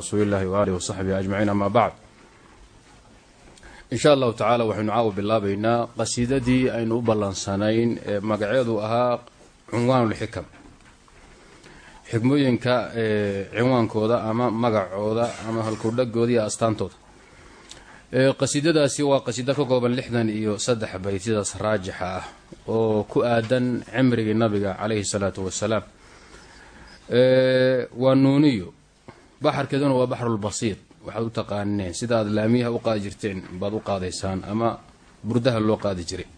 rasuulillahi waaalih wasaxbihi ajmaciin amaa bacd. In sha allahu tacaala waxaynu caawa bilaabaynaa qasiidadii aynu u ballansanayn ee magaceedu ahaa cunwaanulxikam xikmooyinka cinwaankooda ama magacooda ama halkudhagooda iyo astaantooda. Qasiidadaasi waa qasiido ka kooban lixdan iyo saddex bayt sidaas raajixa ah oo ku aadan cimrigii nabiga calayhi salaatu wasalaam. Waa nuuniyo baxarkeeduna waa baxrulbasiid waxaad u taqaaneen sida aad laamiyaha u qaadi jirteen baad u qaadaysaan ama burdaha loo qaadi jiray.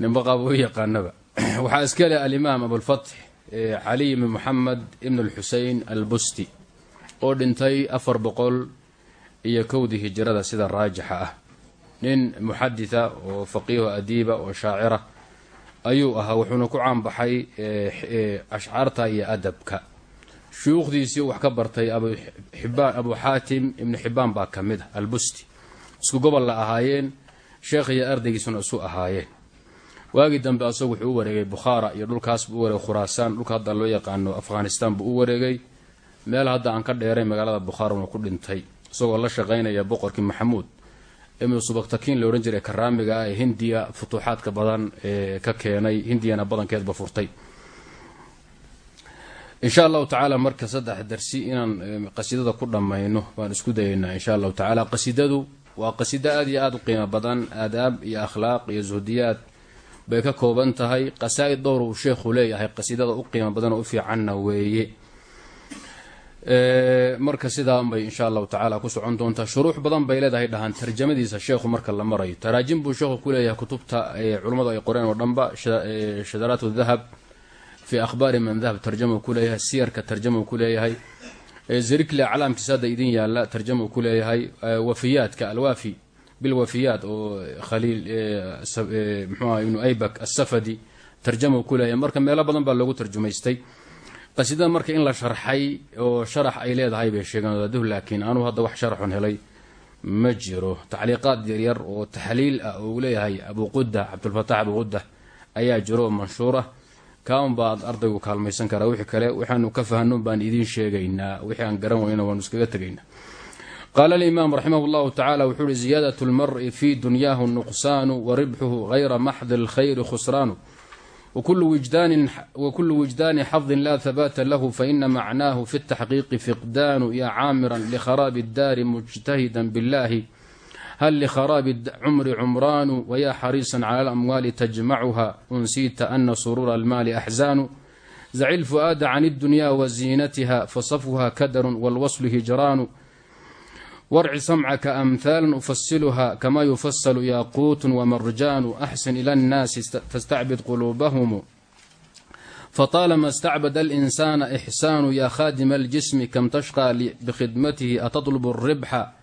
Nimaqaab u yaqaanaba. Waxaa iska leh alimaam abulfatx caliy ibn moxamed ibn alxusein albusti oo dhintay afar boqol iyo kowdii hijrada sida raajixa ah. Nin muxaditha oo faqiiho adiiba oo shaacira ayuu ahaa wuxuuna ku caanbaxay ashcaarta iyo adabka shuyuukhdiisii wax ka bartay abu xaatim ibnu xibaan baa ka mid ah albusti. Isku gobol la ahaayeen sheekh iyo ardaygiisuna isu ahaayeen. Waagii dambe asagu wuxuu u wareegay bukhaara iyo dhulkaas buu u wareegay khuraasaan. Dhulka hadda loo yaqaano afghanistan buu u wareegay. Meel hadda aan ka dheeray magaalada bukhaaruna ku dhintay isagoo la shaqaynaya boqorkii maxamuud. Ibnu subaktakiin la odhan jiray karaamiga ah ee hindiya futuuxaadka badan ee ka keenay hindiyana badankeedba furtay insha allahu tacaala marka saddex darsi inaan qasiidada ku dhammayno baan isku dayaynaa insha allahu tacaala qasiidadu waa qasiido aada iyo aada u qiimo badan aadaab iyo akhlaaq iyo suhdiyaad bay ka kooban tahay. Qasaa-id dhowr uu sheekhu leeyahay qasiidada u qiimo badan oo u fiicanna weeye. Marka sidaanbay insha allahu tacaala ku socon doontaa. Shuruux badan bay leedahay dhahaan tarjamadiisa sheekhu marka la marayo. Taraajim buu sheekhu ku leeyahay kutubta culummadu ay qoreen oo dhanba shadaraat dahab fi akhbaari man dahab tarjama ku leeyahay siyarka tarjama ku leeyahay zerikle aclaamkiisa hadda idin yaalla tarjama ku leeyahay wafiyaadka alwaafi bilwafiyaat oo khaliil mxuah ibnu aybak asafadi tarjama ku leeyahay marka meelo badan baa loogu tarjumaystay qasiidada marka in la sharxay oo sharax ay leedahay bay sheegeen wadaduhu laakiin anuu hadda wax sharaxun helay ma jiro tacliiqaad yaryar oo taxliil ah oo uu leeyahay abuquda cabdulfatax abuquda ayaa jiro oo kaan baad ardaygu kaalmaysan karaa wixii kale waxaanu ka fahno baan idiin sheegaynaa wixii aan garan weyna waanu iskaga tegaynaa qaala alimaam raximah llahu tacala wuxuu uhi ziyaadat lmari fii dunyaahu nuqsaanu wa ribxuhu hayra maxdi lkhayri khusraanu wakulu wijdaani xadin laa habaata lahu faina macnaahu fi اtaxqiiqi fiqdaanu ya caamiran likharaabi اdaari mujtahidan biاllahi hal likharaabi cumri cumraanu wayaa xariisan cala alamwaali tajmacuha unsiita ana suruura almaali axzaanu zaci lfu'aada can اddunya wa ziinatiha fasafwha kadarun walwaslu hijraanu warci samcaka amhaalan ufasiluha kama yufasalu yaaquutun wamarjaanu axsin ila annaasi tastacbid quluubahum faطaalama istacbada alinsana ixsaanu ya khaadima aljismi kam tashqى bikhidmatihi atطlb الribxa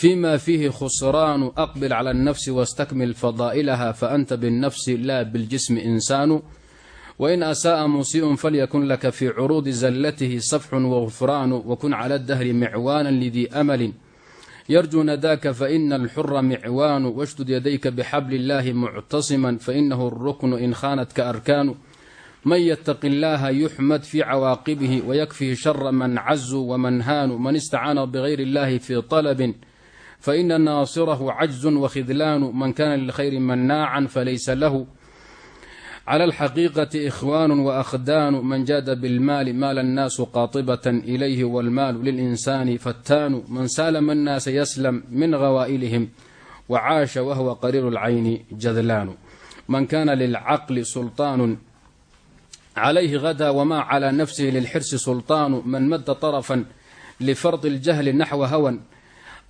fima fiihi khusraanu aqbil clى الnafsi wastakmil fadaa'ilaha faanta biالnafsi la biاljismi insaanu wain asaءa musiiءun falyakun laka fii curuudi zallatihi safxun wagufraanu wakun clى اdahri micwaana lidii amali yarjuu nadaka faina alxura micwaanu washdud yadayka bixabli اllahi muctasima fainahu الruknu in khaanatka arkaanu man ytaqi اllaha yuxmad fii cawaaqibihi wayakfihi shara man cazuu waman haanu man istacaana bgayri اllahi fii طalbin faina naasirahu cajzu wakhidlaanu man kana lilkhayri manaacan falaysa lahu clى alxaqiiqati ikhwaanu waأkhdaanu man jaada bilmaali maala annaasu qaatibata ilayhi wاlmaalu lilinsani fattaanu man saalama annaasa yaslam min ghawaa'ilihim wacaasha wahwa qariiru اlcayni jadlaanu man kana lilcaqli sulطaanu calayhi gada wma calى nafsihi lilxirsi sulطaanu man madda طarفa lifardi اljahli naxwa hawan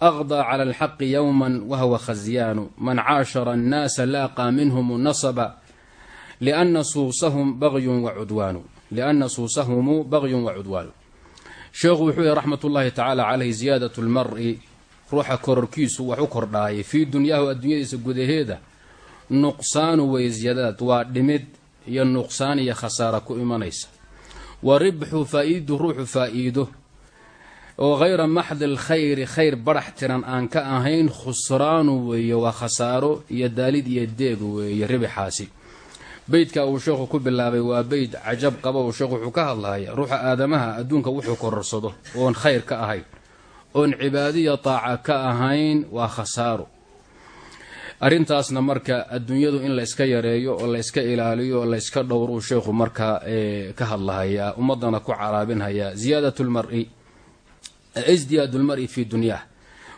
aqdaa cala alxaqi yowman wahuwa khasyaanu man caashara annaasa laaqaa minhum nasaba liana suusahum bagyun wa cudwaanu liana suusahumu bagyun wa cudwaanu sheekhu wuxuu yihi raxmat ullaahi tacaala caleyh ziyaadat lmari ruuxa kororkiisu wax u kordhaayay fii dunyaahu adduunyadiisa gudaheeda nuqsaanu wey ziyaadad waa dhimid iyo nuqsaan iyo khasaara ku imanaysa wa ribxu faa-iidu ruuxu faa-iido oo hayra maxdi lkhayri khayr barax tiran aan ka ahayn khusraanu weeye waa khasaaro iyo daalid iyo deeg weeye ribixaasi beydka uu sheekhu ku bilaabay waa beyd cajab qaba uu sheekhu wuxuu ka hadlaya ruuxa aadamaha adduunka wuxuu kororsado oon khayr ka ahayn oon cibaadiya taaca ka ahayn waa khasaaro. Arrintaasna marka adduunyadu in layska yareeyo oo layska ilaaliyo oo layska dhowruu sheekhu markaa ka hadlahayaa ummadana ku caraabinhayaa ziyaadatulmari isdiyaadulmari fii dunyaah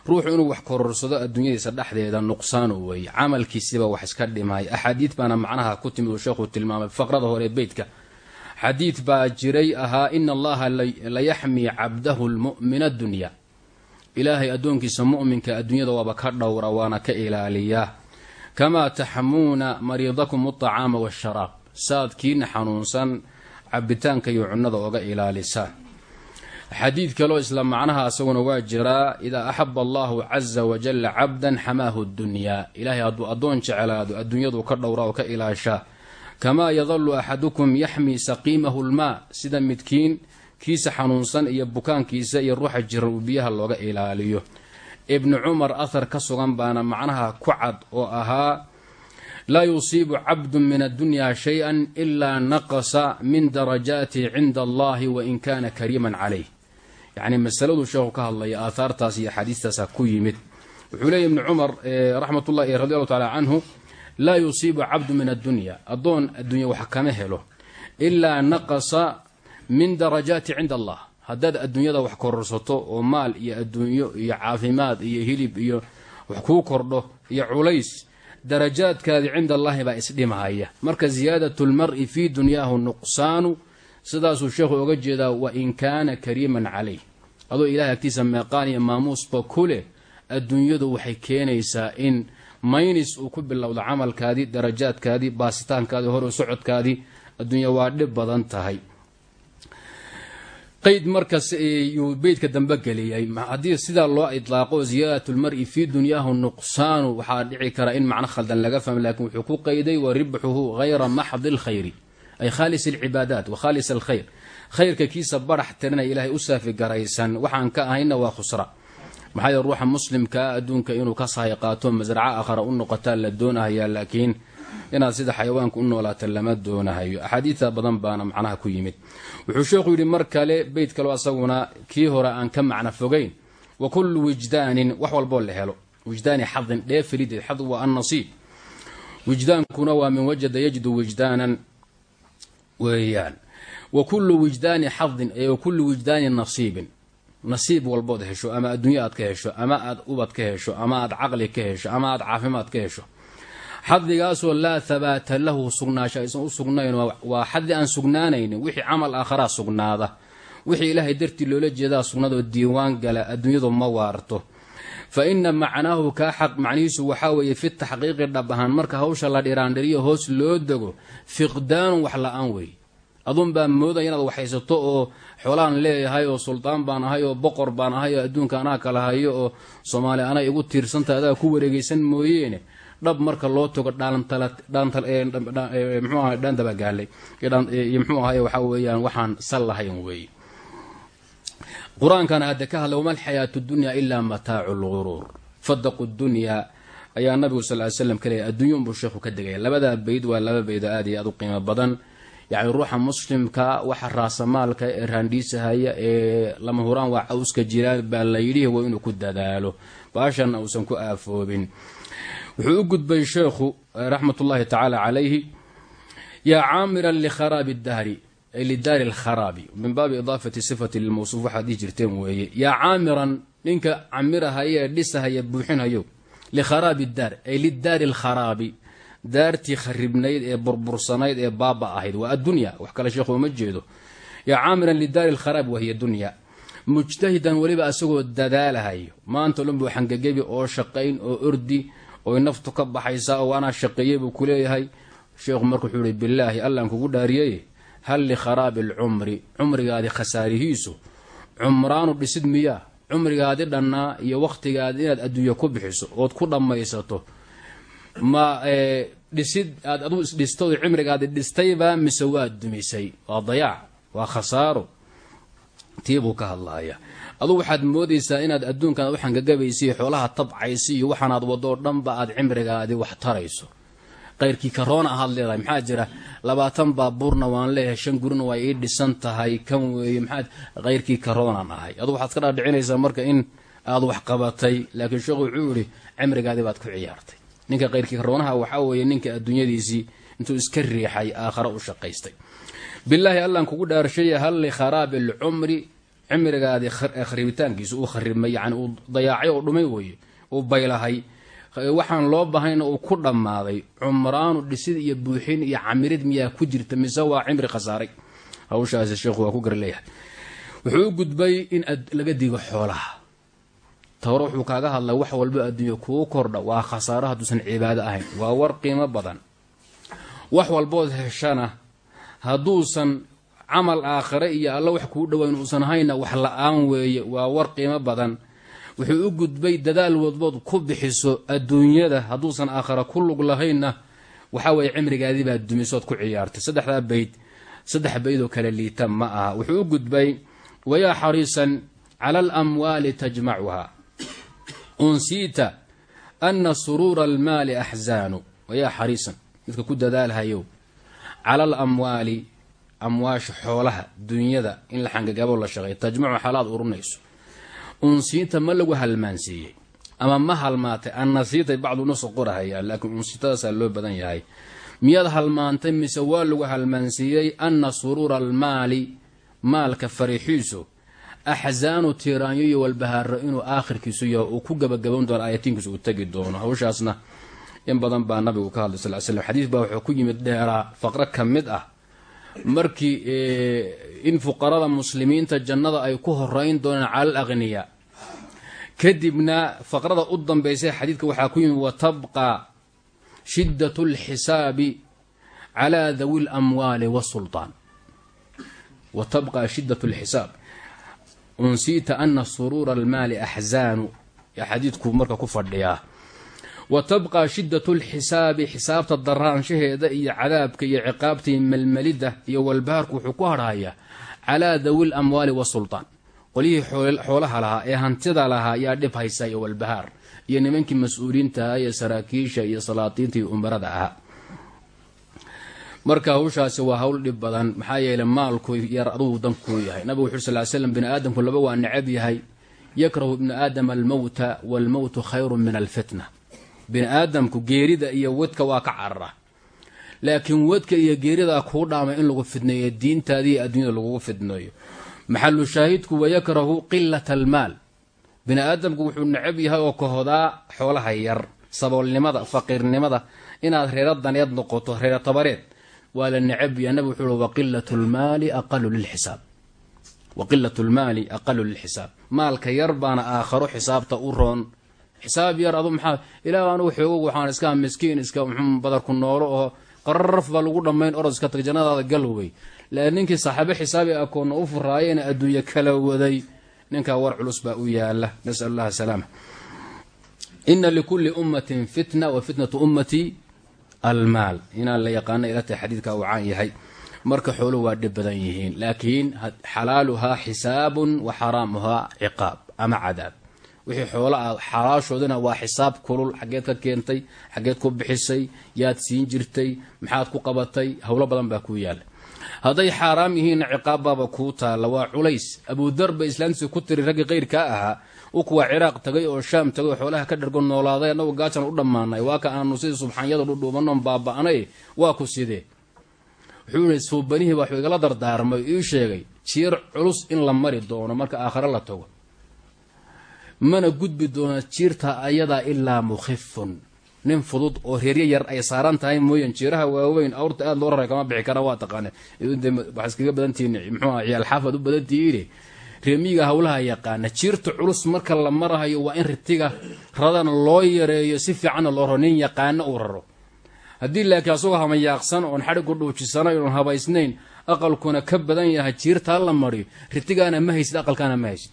ruuxu inuu wax kororsado adduunyadiisa dhexdeeda nuqsaano weeye camalkiisiba wax iska dhimay axaadiid baana macnaha ku timid uu sheekhu tilmaamay faqrada hore beydka xadiid baa jiray ahaa ina allaha layaxmii cabdahu lmu'mina dunya ilaahay addoonkiisa mu'minka adduunyada waaba ka dhowra waana ka ilaaliyaa kamaa taxmuuna mariidakum alطacaama waasharaab saad kiina xanuunsan cabitaanka iyo cunnada oga ilaalisaan xadiid kaloo isla macnaha isaguna waa jiraa idaa axaba allahu caza wajalla cabdan xamaahu dunyaa ilaahay hadduu addoon jeclaado adduunyadu ka dhowra oo ka ilaashaa. Kamaa yadalu axadukum yaxmii saqiimahu lmaa. Sida midkiin kiisa xanuunsan iyo bukaankiisa iyo ruuxa jiran uu biyaha looga ilaaliyo. Ibnu cumar ahar ka sugan baana macnaha ku cad oo ahaa laa yusiibu cabdu min addunyaa shay-an ilaa naqasa min darajaatihi cinda allahi wain kaana kariiman calayh yacni masaladuu sheekhu ka hadlaya aahaartaas iyo axaadiistaasa ku yimid. Wuxuu leeya ibnu cumar raxmatullahi radi allahu taala canhu laa yusiibu cabdu min addunya. Addoon adduunya wax kama helo ilaa naqasa min darajaati cinda allah. Haddaad adduunyada wax kororsato oo maal iyo adduunyo iyo caafimaad iyo hilib iyo wax kuu kordho iyo culays darajaadkaadi cinda allahi baa isdhimahaya marka ziyaadatu lmari fii dunyaahu nuqsaanu sidaasuu sheekhu oga jeedaa wain kaana kariiman calayh. Adoo ilahay agtiisa meeqaan iyo maamuusba ku leh adduunyadu waxay keenaysaa in maynis uu ku bilowdo camalkaadii darajaadkaadii baasitaankaadii hore socodkaadii adduunya waa dhib badan tahay. Qayd markas yuu beydka dambe geliyay. Haddii sidaa loo idlaaqo ziyaadat lmari fii dunyaahu nuqsaanu waxaa dhici kara in macno khaldan laga fahmo laakiin wuxuu ku qayday wa ribxuhu hayra maxdi lkhayri ay khaalis alcibaadaat wa khaalis alkhayr. Khayrka kiisa barax tirinaya ilaahay u saafi garaysan. Waxaan ka ahayna waa khusra. Maxaa yee ruuxa muslimkaa adduunka inuu ka sahay qaato masraco akhara u noqotaa la doonahayaa laakiin inaad sida xayawaanka u noolaata lama doonahayo. Axaadiida badan baana macnaha ku yimid. Wuxuu sheekhu yidhi mar kale beyt kaleo asaguna kii hore aan ka macno fogeyn. Wa kullu wijdaanin wax walboo la helo. Wijdaani xadin dheefelideed xad waa annasiib. Wijdaankuna waa min wajada yajdu wijdaanan weeyaan. Wa kullu wijdaani xadin ee wa kullu wijdaani nasiibin. Nasiib walbood hesho ama adduunyo aad ka hesho ama aad ubad ka hesho ama aad caqli ka hesho ama aad caafimaad ka hesho. Xadigaasoo laa habaata lahu sugnaasho aysan u sugnayn waa xadi aan sugnaanaynin wixii camal aakharaa sugnaada. Wixii ilaahay dartii loola jeedaa sugnaadoo diiwaan gala adduunyadu ma waarto fa ina macnaahu kaa xaq macnihiisu waxaa weeye fi taxqiiqi dhab ahaan marka hawsha la dhiraandhiriyo hoos loo dego fiqdaanun wax la'aan wey adun baa moodaya inaad waxhaysato oo xoolaan leeyahay oo suldaan baan ahay oo boqor baan ahay oo adduunka anaa kala hayo oo soomaali anay igu tiirsanta adaa ku wareegaysan mooyeene dhab marka loo togo mxuu aha dhaan dabagaalay iyo mxuu ahay weeyaan waxaan sal lahayn weeye qur'aankana hadda ka hadla wama alxayaatu dunya ilaa mataacu lguruur fadaqu dunyaa ayaa nabigu sal ly slam ka leeyay adduunya unbuu sheekhu ka degaya labadaa beyd waa laba beyd aad iyo aad u qiimo badan. Yacni ruuxa muslimka waxa raasamaalka ee raandhiisahaya ee lama huraan waa cawska jiraan baa la yidhi waa inuu ku dadaalo baashanna uusan ku aafoobin. Wuxuu u gudbay sheekhu raxmatullaahi tacaala calayhi yaa caamiran likharaabi dahri ay lidaari alkharaabi min baabi idaafati sifati lilmawsuuf waxaad dhihi jirteen weeye yaa caamiran ninka camirahaya ee dhisahaya buuxinhayo likharaabi daar ay lidaari alkharaabi daartii kharibnayd ee burbursanayd ee baaba ahayd waa addunya. Wax kale sheekhu uma jeedo. Yaa caamiran lidaari alkharaabi wahiya dunya mujtahidan weliba asagoo dadaalahayo maanta dhan buu xangagebi oo shaqayn oo ordi oy naftu ka baxaysaa oo anaa shaqeeyey buu ku leeyahay. Sheekhu marka wuxuu ihi bilaahi allaan dhaariyey hal likharaabi alcumri? Cumrigaadi khasaarihiisu cumraanu dhisid miyaa? Cumrigaadi dhannaa iyo wakhtigaadi inaad adduunye ku bixiso ood ku dhammaysato. Ma dhisid aad aduu isdhistood cimrigaadi dhistaybaa mise waa dumisay? Waa dayaac waa khasaaro tii buu ka hadlaaya. Adugu waxaad moodaysaa inaad adduunkan u xangagabaysay xoolaha tabcaysa iyo waxaanaad wadoo dhanba aad cimrigaadi wax tarayso qayrkii karoona ahaad leedahay. Maxaa jira? Labaatan baabuurna waan leeyahay shan gurina waa ii dhisan tahay. Kan weeye maxaa qayrkii karoonaan ahay adugu waxaad ka dhaadhicinaysaa marka in aad wax qabatay laakiin sheekhu wuxuu yihi cimrigaadii baad ku ciyaartay. Ninka qayrkii karoonaha waxaa weeye ninka adduunyadiisii intuu iska riixay aakhare u shaqaystay. Bilaahi allan kugu dhaarshaya hal likharaabi alcumri cimrigaadii kharibitaankiisa uu kharibmay yani uu dayaacay oo dhumay weeye uu baylahay waxaan loo bahayna uu ku dhammaaday cumraanu dhisid iyo buuxin iyo camirid miyaa ku jirta mise waa cimri khasaaray? Hawshaasi sheekhu waa ku garleeyahay wuxuu gudbay in laga digo xoolaha. Tawre wuxuu kaaga hadlay wax walba adduunya kuu kordha waa khasaaro hadduusan cibaado ahayn. Waa war qiimo badan. Wax walbood heshana hadduusan camal aakhare iyo alla wax kuu dhowayn uusan hayna wax la'aan weeye. Waa war qiimo badan wuxuu u gudbay dadaal wadbood ku bixiso adduunyada. Hadduusan aakhare ku lug lahaynna waxaa weeye cimrigaadii baad dumisood ku ciyaartay. Saddexdaa bayd saddex baydoo kale liita ma aha. Wuxuu u gudbay wayaa xariisan cala alamwaali tajmacuha unsiita ana suruura almaali axzaanu. Wayaa xariisan midka ku dadaalhayow. Cala alamwaali amwaasha xoolaha dunyada in la xangagabo la shaqeey tajmacu xaalaad urinayso unsiita ma lagu halmaansiiyey. Ama ma halmaatay? Annasiitay bacdu nusa qorahayaan laakiin unsiitadaasaa loo badan yahay. Miyaad halmaantay mise waa lagu halmaansiiyey? Ana suruura almaali maalka fariixiisu. Axzaanu tiiraanyo iyo walbahaaro inuu aakhirkiisu yaho uu ku gabagaban doono aayatiinkiisu uu tegi doono. Hawshaasna in badan baa nabigu ka hadlay sal slam xadiis baa wuxuu ku yimid dheeraa faqro ka mid ah. Markii in fuqarada muslimiinta jannada ay ku horeyn doonaan cala al kadibna faqrada u dambaysa xadiidka waxaa ku yimid watabqa shiddat lxisaabi calaa dawi lamwaali wasulطaan wa tabqa shiddat lxisaab unsiita ana suruura almaali axzaanu. Xadiidku marka ku fadhiyaa wa tabqa lxisaabi xisaabta daraanshaheeda iyo cadaabka iyo ciqaabta iyo melmelidda iyo walbahaarku wuxuu ku harhayaa calaa dawi lamwaali wasulطaan qolyihii xoolaha lahaa ee hantida lahaa yaa dhib haysa iyo walbahaar iyo nimankii mas'uuliinta ahaa iyo saraakiisha iyo salaatiinta iyo umarada ahaa. Marka hawshaasi waa hawl dhib badan maxaa yeeley maalku yar aduu dankuu yahay. Nabigu wuxu sal slam bini aadamku laba waa necab yahay. Yakrahu ibnu aadama almowta waalmowtu khayru min alfitna. Bini aadamku geerida iyo wadka waa ka carara. Laakiin wadka iyo geeridaa kuu dhaamay in lagu fidneeyo diintaada iyo adduunyada lagugu fidneeyo maxalu shaahidku wayakrahu qilat almaal bini aadamku wuxuu necab yahay oo kahodaa xoolaha yar saboolnimada faqiirnimada. Inaad reero daneed noqoto reero tabareed waa la necab yahay. Nabig wuxuu waqilat lmaali aqalu lilxisaab waqilat lmaali aqalu lilxisaab maalka yar baana aakharo xisaabta u roon. Xisaab yar adu maxaa ilaah anugu xoogo waxaan iska miskiin iska mxuu badarku noolo oo qararaf baa lagu dhammayn orod jannadaada galowey laakiin ninkii saaxiibo xisaabi akoonna u furaayena adduunye kala waday. Ninkaa war culus baa u yaalla nasal allah salaama ina likulli ummatin fitna wa fitnatu ummatii almaal. Inaan la yaqaano ila tahay xadiidka uu caan yahay. Marka xooluhu waa dhib badan yihiin laakiin xalaaluhaa xisaabun wa xaraamuhaa ciqaab ama cadaab. Wixii xoola ah xalaashoodina waa xisaab kulul. Xaggeed ka keentay xaggeed ku bixisay yaad siin jirtay maxaad ku qabatay howlo badan baa kuu yaalla hadday xaaraam yihiinna ciqaabbaaba kuu taalla. Waa culays. Abudar ba islaamtiisa ku tiri raggii kayrkaa ahaa. U kuwa ciraaq tagay oo shaam tagay oo xoolaha ka dhargo noolaaday. Annagu gaajan u dhammaanay. Waa ka aanu sidii subxaanyada dhudhuubanoon baaba'nay. Waa ku sidee? Wuxuu yihi suubanihii baa igala dardaarmay. Ii sheegay jiir culus in la mari doono marka aakhare la tago. Mana gudbi doona jiirta ayadaa ilaa mukhifun nin fudud oo reerya yar ay saaran tahay mooyan jiiraha waaweyn. Awrta aada loo raray kama bixi kara waa taqaane. Waxaa iskaga badantihiin muxuuha ciyaal xaafaad u badantihiine reemiyiga howlaha yaqaana jiirta culus marka la marahayo waa in ritiga radana loo yareeyo si fiicanna loo raro. Nin yaqaano uu raro haddii laakiin asagoo hamayaaqsan oon xadhigu dhuujisanayn oon habaysnayn aqalkuna ka badan yahay jiirtaa la mariyo. Ritigaana ma haysid aqalkaana ma haysid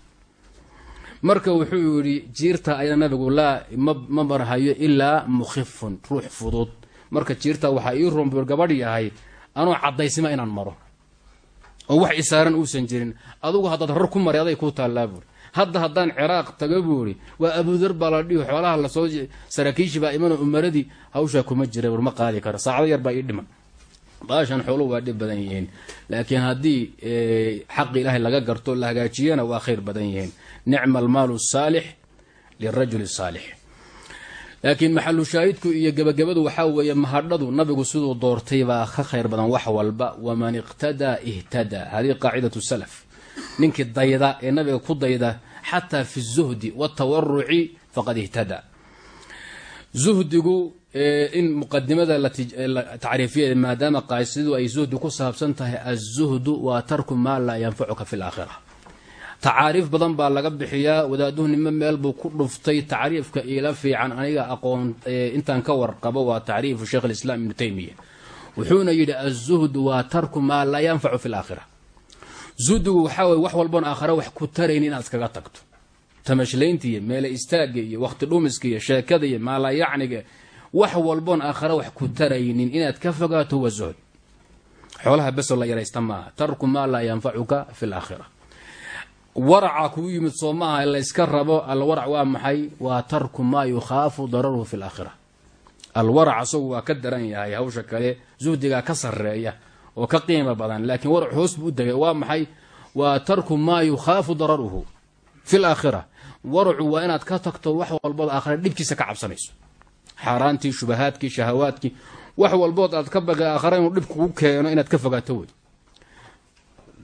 marka wuxuu yidhi jiirta ayada nabigu laa ma marhayo ilaa mukhifun ruux fudud. Marka jiirta waxaa ii rumbur gabadh yahay anoo cadaysima inaan maro. Oo wax isaaran uusan jirin. Adugu haddaad rar ku mari aday kuu taallaa buuri hadda haddaan ciraaq tago buu ihi waa abudar baa la dhihi xoolaha la soo saraakiishi baa imanoo umaradii hawshaa kuma jira war ma qaadi karo saacado yar baa ii dhiman. Baashan xooluhu waa dhib badan yihiin. Laakiin haddii xaqi ilaahay laga garto la hagaajiyana waa khayr badan yihiin nicma almaalu saalix lirajuli saalix. Laakiin maxalu shaahidku iyo gebagabadu waxaa weeye mahadhadu nabigu siduu doortay baa ka khayr badan wax walba waman iqtadaa ihtadaa hadihi qaacidatu salaf ninkii dayda ee nabiga ku dayda xataa fi zuhdi watawaruci faqad ihtadaa zuhdigu in muqadimada tacriifiya maadaama qaasidu ay zuhdi ku saabsan tahay azuhdu waa tarku maa laa yanfacuka fi tacaariif badan baa laga bixiyaa. Wadaaduhu nimo meel buu ku dhuftay. Tacriifka iila fiican aniga aqoon intaan ka warqabo waa tacriifu sheikh lislaam ibnu taymiya wuxuuna yidhi azuhdu waa tarku maa laa yanfacu fi laakhira zuhdigu waxaa weye wax walboon aakhare wax ku tarayn inaad iskaga tagto. Tamashlaynta iyo meele istaaga iyo wakhti dhumiska iyo sheekada iyo maalayacniga wax walboon aakhare wax ku taraynin inaad ka fogaato waa zuhd. Xoolaha besoo la yaraysta maaha. Tarku maa laa yanfacuka fi laakhira waraca kuu yimid soo maaha layska rabo alwarac waa maxay? Waa tarku maa yukhaafu dararuhu fi laakhira alwarac asagu waa ka daran yahay hawsha kale zuhdigaa ka sareeya oo ka qiimo badan laakiin warac hoos buu degay. Waa maxay? Waa tarku maa yukhaafu dararuhu fi laakhira waracu waa inaad ka tagto wax walbood aakhira dhibkiisa ka cabsanayso. Xaaraantii shubahaadkii shahawaadkii wax walbood aad ka bagay aakhira inuu dhib kugu keeno inaad ka fogaato wey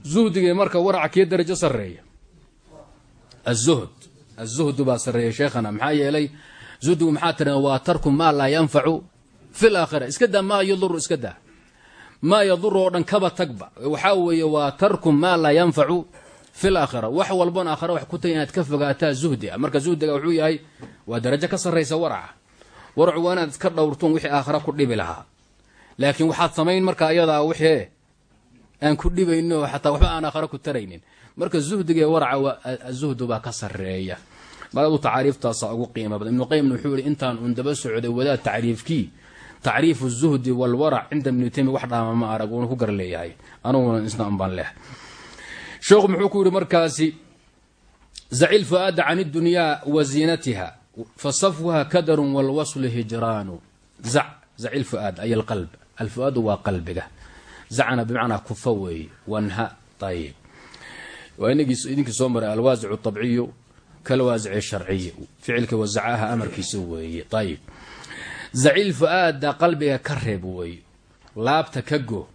zuhdigee marka waraca kee darajo sareeya azuhd azuhdu baa sareeya sheekhana maxaa yeelay zuhdigu maxaa tira waa tarku maa laa yanfacu fi laakhira iska daa maa yaduru iska daa maa yaduru oo dhan kaba tagba waxaa weeye waa tarku maa laa yanfacu fi laakhira wax walboon aakhira wax ku tagy inaad ka fogaataa zuhdi a marka zuhdiga wuxuu yahay waa darajo ka sarraysa waraca waracu waa inaad iska dhowrtoon wixii aakhira ku dhibi lahaa laakiin waxaad samayn marka ayadaa wixii aan ku dhibayno xataa waxba aan aakhira ku taraynin marka zuhdiga ee waraca zuhdu baa ka sarreeya. Maladu tacaariiftaasa ugu qiimo badan. Ibnu qayimna wuxuu yihi intaan uun daba socday wadaad tacriifkii. Tacriifu zuhdi walwarac cinda ibnu taymiya wax dhaama ma arag uuna ku gar leeyahay aniguna isna unbaan leh. Sheekhu muxuu ku yihi markaasi zacil fuaada can idunyaa wa ziinatiha fasafwaha kadarun walwaslu hijraanu. Zac zacil fuaad ay alqalb alfuaadu waa qalbiga. Zacna bimacnaa kufa weeye wanha ayib waa idinkii soo maray alwaasicu طabciyu kalwaasici sharciyi ficilka wazacaha amarkiisa weeye. Ayib zacil fuaada qalbiga ka reeb weeye laabta ka go.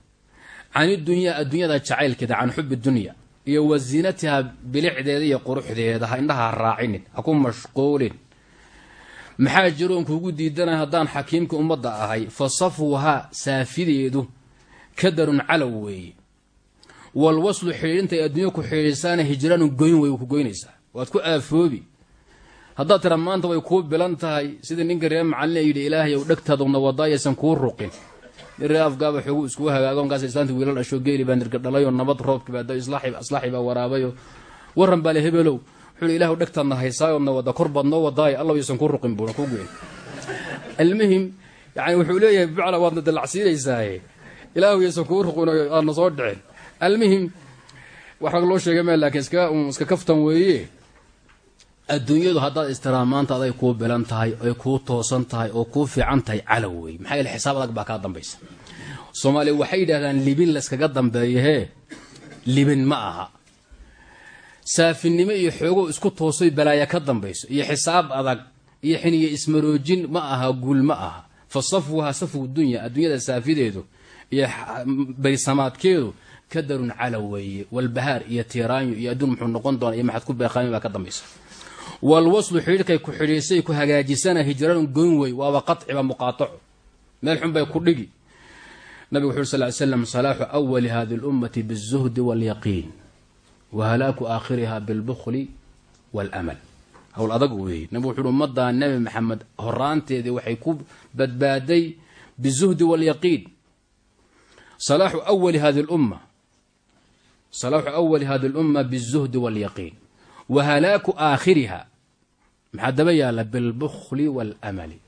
Can idunyaa addunyada jacaylkeeda can xubi dunya iyo wa ziinatiha bilicdeeda iyo quruxdeeda ha indhaha raacinin ha ku mashquulin. Maxaa jiroon kuugu diidanay haddaan xakiimka ummadda ahay? Fa safwaha saafideedu kadarun calow weeye walwaslu xidhiidhinta ay adduunya ku xidhiidhsaana hijraanu goyn way ku goynaysaa. Waad ku aafoobi. Haddaad tira maanta way kuu bilan tahay sidii ninka reer macalina yidhi ilaahay ow dhegtaaduna wadaayaysan kuu ruqin. Nin ree afgaaba xoogu iskugu hagaago markaas islaanta wiilal dhasho geeli baa nirga dhalayoo nabad roobki baa islaaxi baa waraabayo. Waran baa le hebelow. Wuxuu ilahu dhegtaadna haysaayoodna wada kor baad noo allaw yaysan kuu ruqin buuna kuu goyn almuhim yani wuxuu leeyahay bimacnaa waadna dallacsiinaysaaye ilaahu yaysan kuu ruqin aadna soo dhicin almuhim wax rag loo sheegay ma laakiin iska kaftan weeye. Adduunyadu haddaad istiraa maanta aday kuu bilan tahay ay kuu toosan tahay oo kuu fiican tahay calow wey maxaa yeele xisaab adag baa kaa waxay yidhahdaan libin layskaga dambeeya hee libin ma aha. Saafinimo iyo xoogo isku toosoy balaaya ka dambayso. Iyo xisaab adag iyo xiniyo ismaroojin ma aha guul ma aha. Fa safwaha safwu dunya adduunyada saafideedu iyo baysamaadkeedu kadarun calow weeye walbahaar iyo tiiraanyo iyo adduun muxuu noqon doona iyo maxaad ku beeqaami baa ka dambaysa walwaslu xidhiidhkay ku xidhiisay ku hagaajisana hijraan goyn wey waaba qaciba muqaataco meel xun bay ku dhigi nabigu wuxu uri sal ly slam salaaxu awali hadi lummati biالzuhdi wاlyaqiin wa halaaku aakhiriha bilbukhli wاlamal howl adag weeye nabigu wuxu uhi ummaddaa nebi maxamed horaanteedii waxay ku badbaaday biالzuhdi wاlyaqiin salaaxu awali hadi lumma salaaxu awali hadi اlumma biالzuhdi wاlyaqiin wa halaaku aakhiriha maxaa daba yaalla bilbukhli waalamali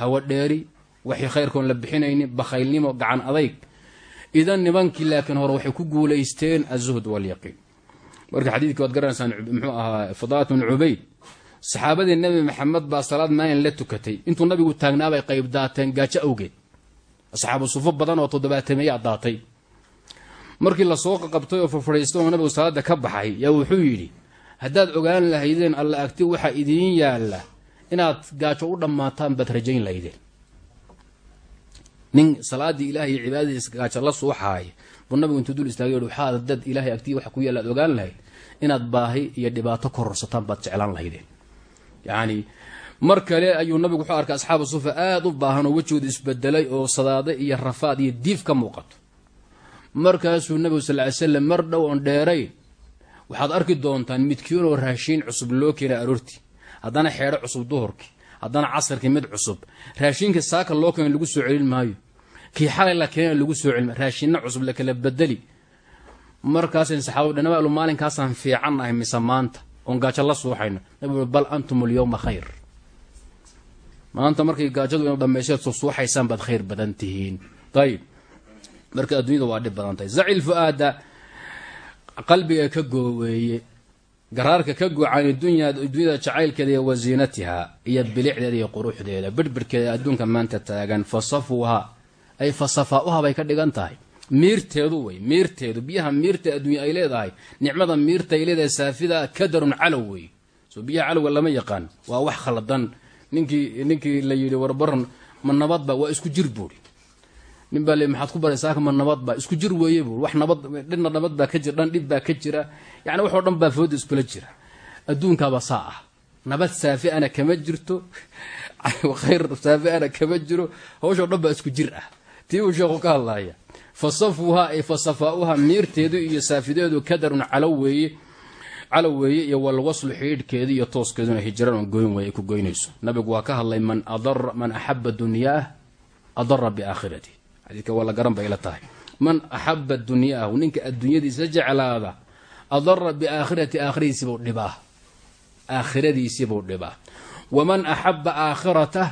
hawo dheeri waxay khayrkoon la bixinaynin bakhaylnimo gacan adayg idan nimankii laakiin hore waxay ku guulaysteen azuhd waalyaqiin marka xadiidkii waad garanaysaan muxuu ahaa fadaalat bn cubayd saxaabadii nebi maxamed baa salaad maalin la tukatay intuu nabigu taagnaabay qayb daateen gaajo awgeed asxaabu sufo badan oo toddobaatamaya daatay markii la soo qaqabtay oo fafadhiistay oo nabigu salaada ka baxay yaa wuxuu yidhi haddaad ogaan lahaydeen alla agti waxaa idiin yaalla inaad gaajo u dhammaataan baad rajayn lahaydeen. Nin salaaddii ilahay iyo gaajo la suuxaaya buu nabigu intuu dul istaagay waxaa dad ilahay agtii waxa ku yaalla aad ogaan lahayd inaad baahi iyo dhibaato kororsataan baad jeclaan lahaydeen. Yacni mar kale ayuu nabigu wuxuu arkay asxaabu sufa aada u baahan oo wejigooda isbedelay oo sadaade iyo rafaad iyo diif ka muuqato markaasuu nabigu sal ly slam mar dhow oon dheerayn waxaad arki doontaan midkiinoo raashiin cusub loo keenay aroortii. Haddana xeedho cusub duhurkii haddana casarkii mid cusub. Raashiinka saaka loo keena lagu soo celin maayo. Kii xalay la keena lagu soo celin raashinna cusub la kala bedeli markaasan saxaabadu dhanabaalu maalinkaasaan fiican ahay mise maanta? Oon gaajo la suuxayno nabigu bal antum alyowma khayr. Maanta markay gaajadu ina dhamayseed susuuxaysaan baad khayr badan tihiin. Ayib marka adduunyada waa dhib badan tahay. Zacil fu-aada qalbiga ka gooweeye garaarka ka goocan dunya dunyada jacaylkeeda iyo wasiinatiha iyo bilicdeeda iyo quruxdeeda birhbirhkeeda adduunka maanta taagan fa safuha ay fa safaa-uha bay ka dhigan tahay. Miirteedu wey miirteedu biyaha miirta adduunya ay leedahay nicmada miirta ay leedahay saafida kadarun calow wey soo biyaha calowga lama yaqaan waa wax khaldan. Ninkii ninkii la yidhi warbaran ma nabadba waa isku jir buuri nin baa le maxaad ku baraysaaka ma nabadba isku jir weeye buuri wax nabad dhinna nabad baa ka jira dhan dhib baa ka jira. Yacni waxoo dhan baa fooda iskula jira. Adduunkaaba saa ah. Nabad saafi ana kama jirto. Khayr saafi ana kama jiro. Hawshoo dhan baa isku jir ah. Tii uu sheekhu ka hadlaya fa ay fa miirteedu iyo saafideedu kadarun calow weeye calow weeye iyo walwaslu xidhiidhkeedu iyo tooskeeduna hijiran oon goyn weeye ay ku goynayso. Nabigu waa ka hadlay man adara man axaba dunyaah adara biaakhirati xadiidka waa la garan bay la tahay. Man axaba dunyaahu ninka adduunyadiisa jeclaada adara biaakhirati aakhiradiisibuu dhibaa. Aakhiradiisibuu dhibaa. Waman axaba aakhiratah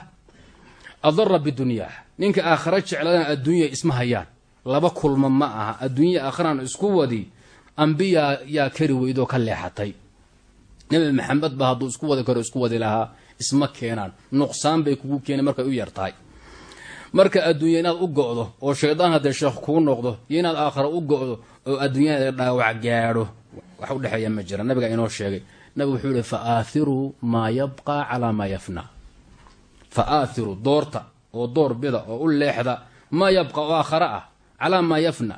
adara bidunyaah ninka aakhira jeclaadana adduunya isma hayaan. Laba kulma ma aha adduunya aakhiraan isku wadi ambiyaa yaa kari weydoo ka leexatay. Nebi maxamed ba hadduu isku wadi karo isku wadi lahaa isma keenaan. Nuqsaan bay kugu keenay markay u yartahay marka adduunya inaad u go-do oo shaydaan haddee sheekh kuu noqdo iyo inaad aakhira u go-do oo adduunyada dhaawac gaadho wax u dhexeeya ma jira. Nabiga inoo sheegay. Nabigu wuxuu yihi fa aathiruu maa yabqa calaa maa yafna. Fa aathiruu doorta oo door bida oo u leexda maa yabqa oo aakhara ah calaa maa yafna.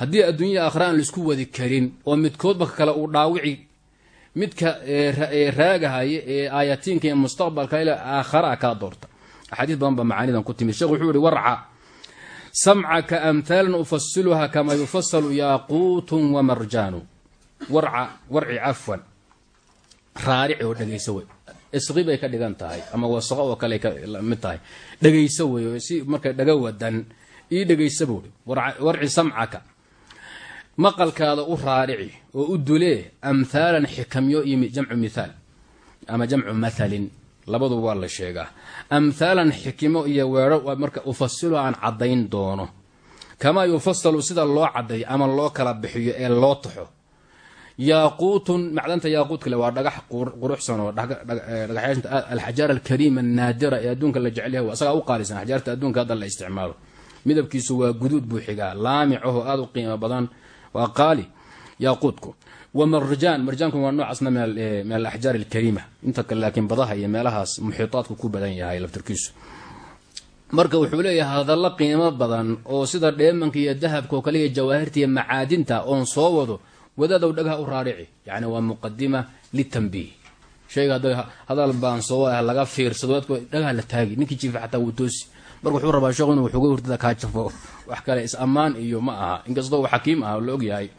Haddii adduunyada aakhira aan la isku wadi karin oo midkoodba kale uu dhaawici midka raagahaya ee aayatiinka iyo mustaqbalka ile aakhara kaa doorta axaadiis badan baa macaanidan ku timid sheekh wuxuu yihi warca samcaka amhaalan ufasiluha kama yufasalu yaaquutun wamarjaanu warca warci cafwan raarici oo dhegayso wey. Isqi bay ka dhigan tahay ama wasaqo oo kale ka mid tahay. Dhegayso wey si marka dhaga wadan ii dhegaysa buui warci samcaka. Maqalkaada u raarici oo u dulee amhaalan xikamyo iyo jamcu mithaal ama jamcu mathalin. Labadu waa la sheegaa amhaalan xikimo iyo weero marka ufasilu aan caddayn doono. Kamaa yufasalu sida loo caddeeyo ama loo kala bixiyo ee loo taxo. Yaaquutun macdanta yaaquut kale waa dhagax quruxsan oo dhagaxyaasha alxajaar alkariima annaadira ee adduunka la jecelyahay asagaa u qaalisan axjaarta adduunka hadda la isticmaalo. Midabkiisu waa guduud buu xigaa laamicaho aada u qiimo badan waa qaali yaaquudku wa marjaan marjaanku waa noocaasna min alaxjaar alkariima. Inta kale laakiin badaha iyo meelahaas muxiitaadku ku badan yahay laftirkiisu marka wuxuu leeyahay hadallo qiimo badan oo sida dheemanka iyo dahabka oo kale iyo jawaahirta iyo macaadinta oon soo wado wadaadow dhagaha u raarici. Yacni waa muqadima litambiih shayga hadal baan soo ah laga fiirsado dhagaha la taagi ninkii jiifa xataa wuu toosi. Marka wuxuu rabaa sheekhu inuu waxuga hurdada kaa jafo wax kale is ammaan iyo ma aha. Inkastoo uu xakiim ah warci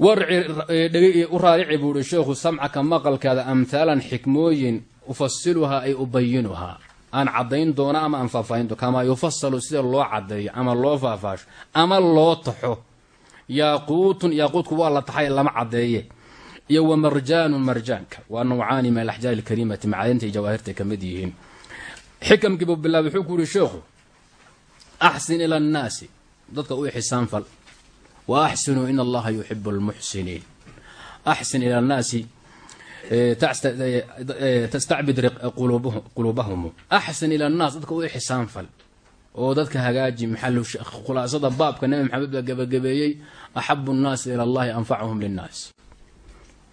u raarici buu ihi sheekhu samcaka maqalkaada amhaalan xikmooyin ufasiluhaa ay ubayinuhaa aan caddayn doono ama aan faahfaahinto kamaa yufasalu sida loo caddeeyo ama loo faahfaasho ama loo taxo. Yaaquutun yaaquutku waa la taxay lama caddeeye. Iyo wa marjaanun marjaanka waa nawcaani min alaxjaar alkariimati macadinta iyo jawaahirtay ka mid yihiin. Xikamkii buu bilaabay wuxuu ku yihi sheekhu axsin ila annaasi. Dadka u ixsaan fal wa axsinuu in allaha yuxibu almuxsiniin axsin ila annaasi tastacbid quluubahum axsin ila annaas dadka u ixsaan fal oo dadka hagaaji maxalu khulaasada baabka nabi maxamed baa gabagabeeyey axabu nnaasi ila allahi anfachum linnaas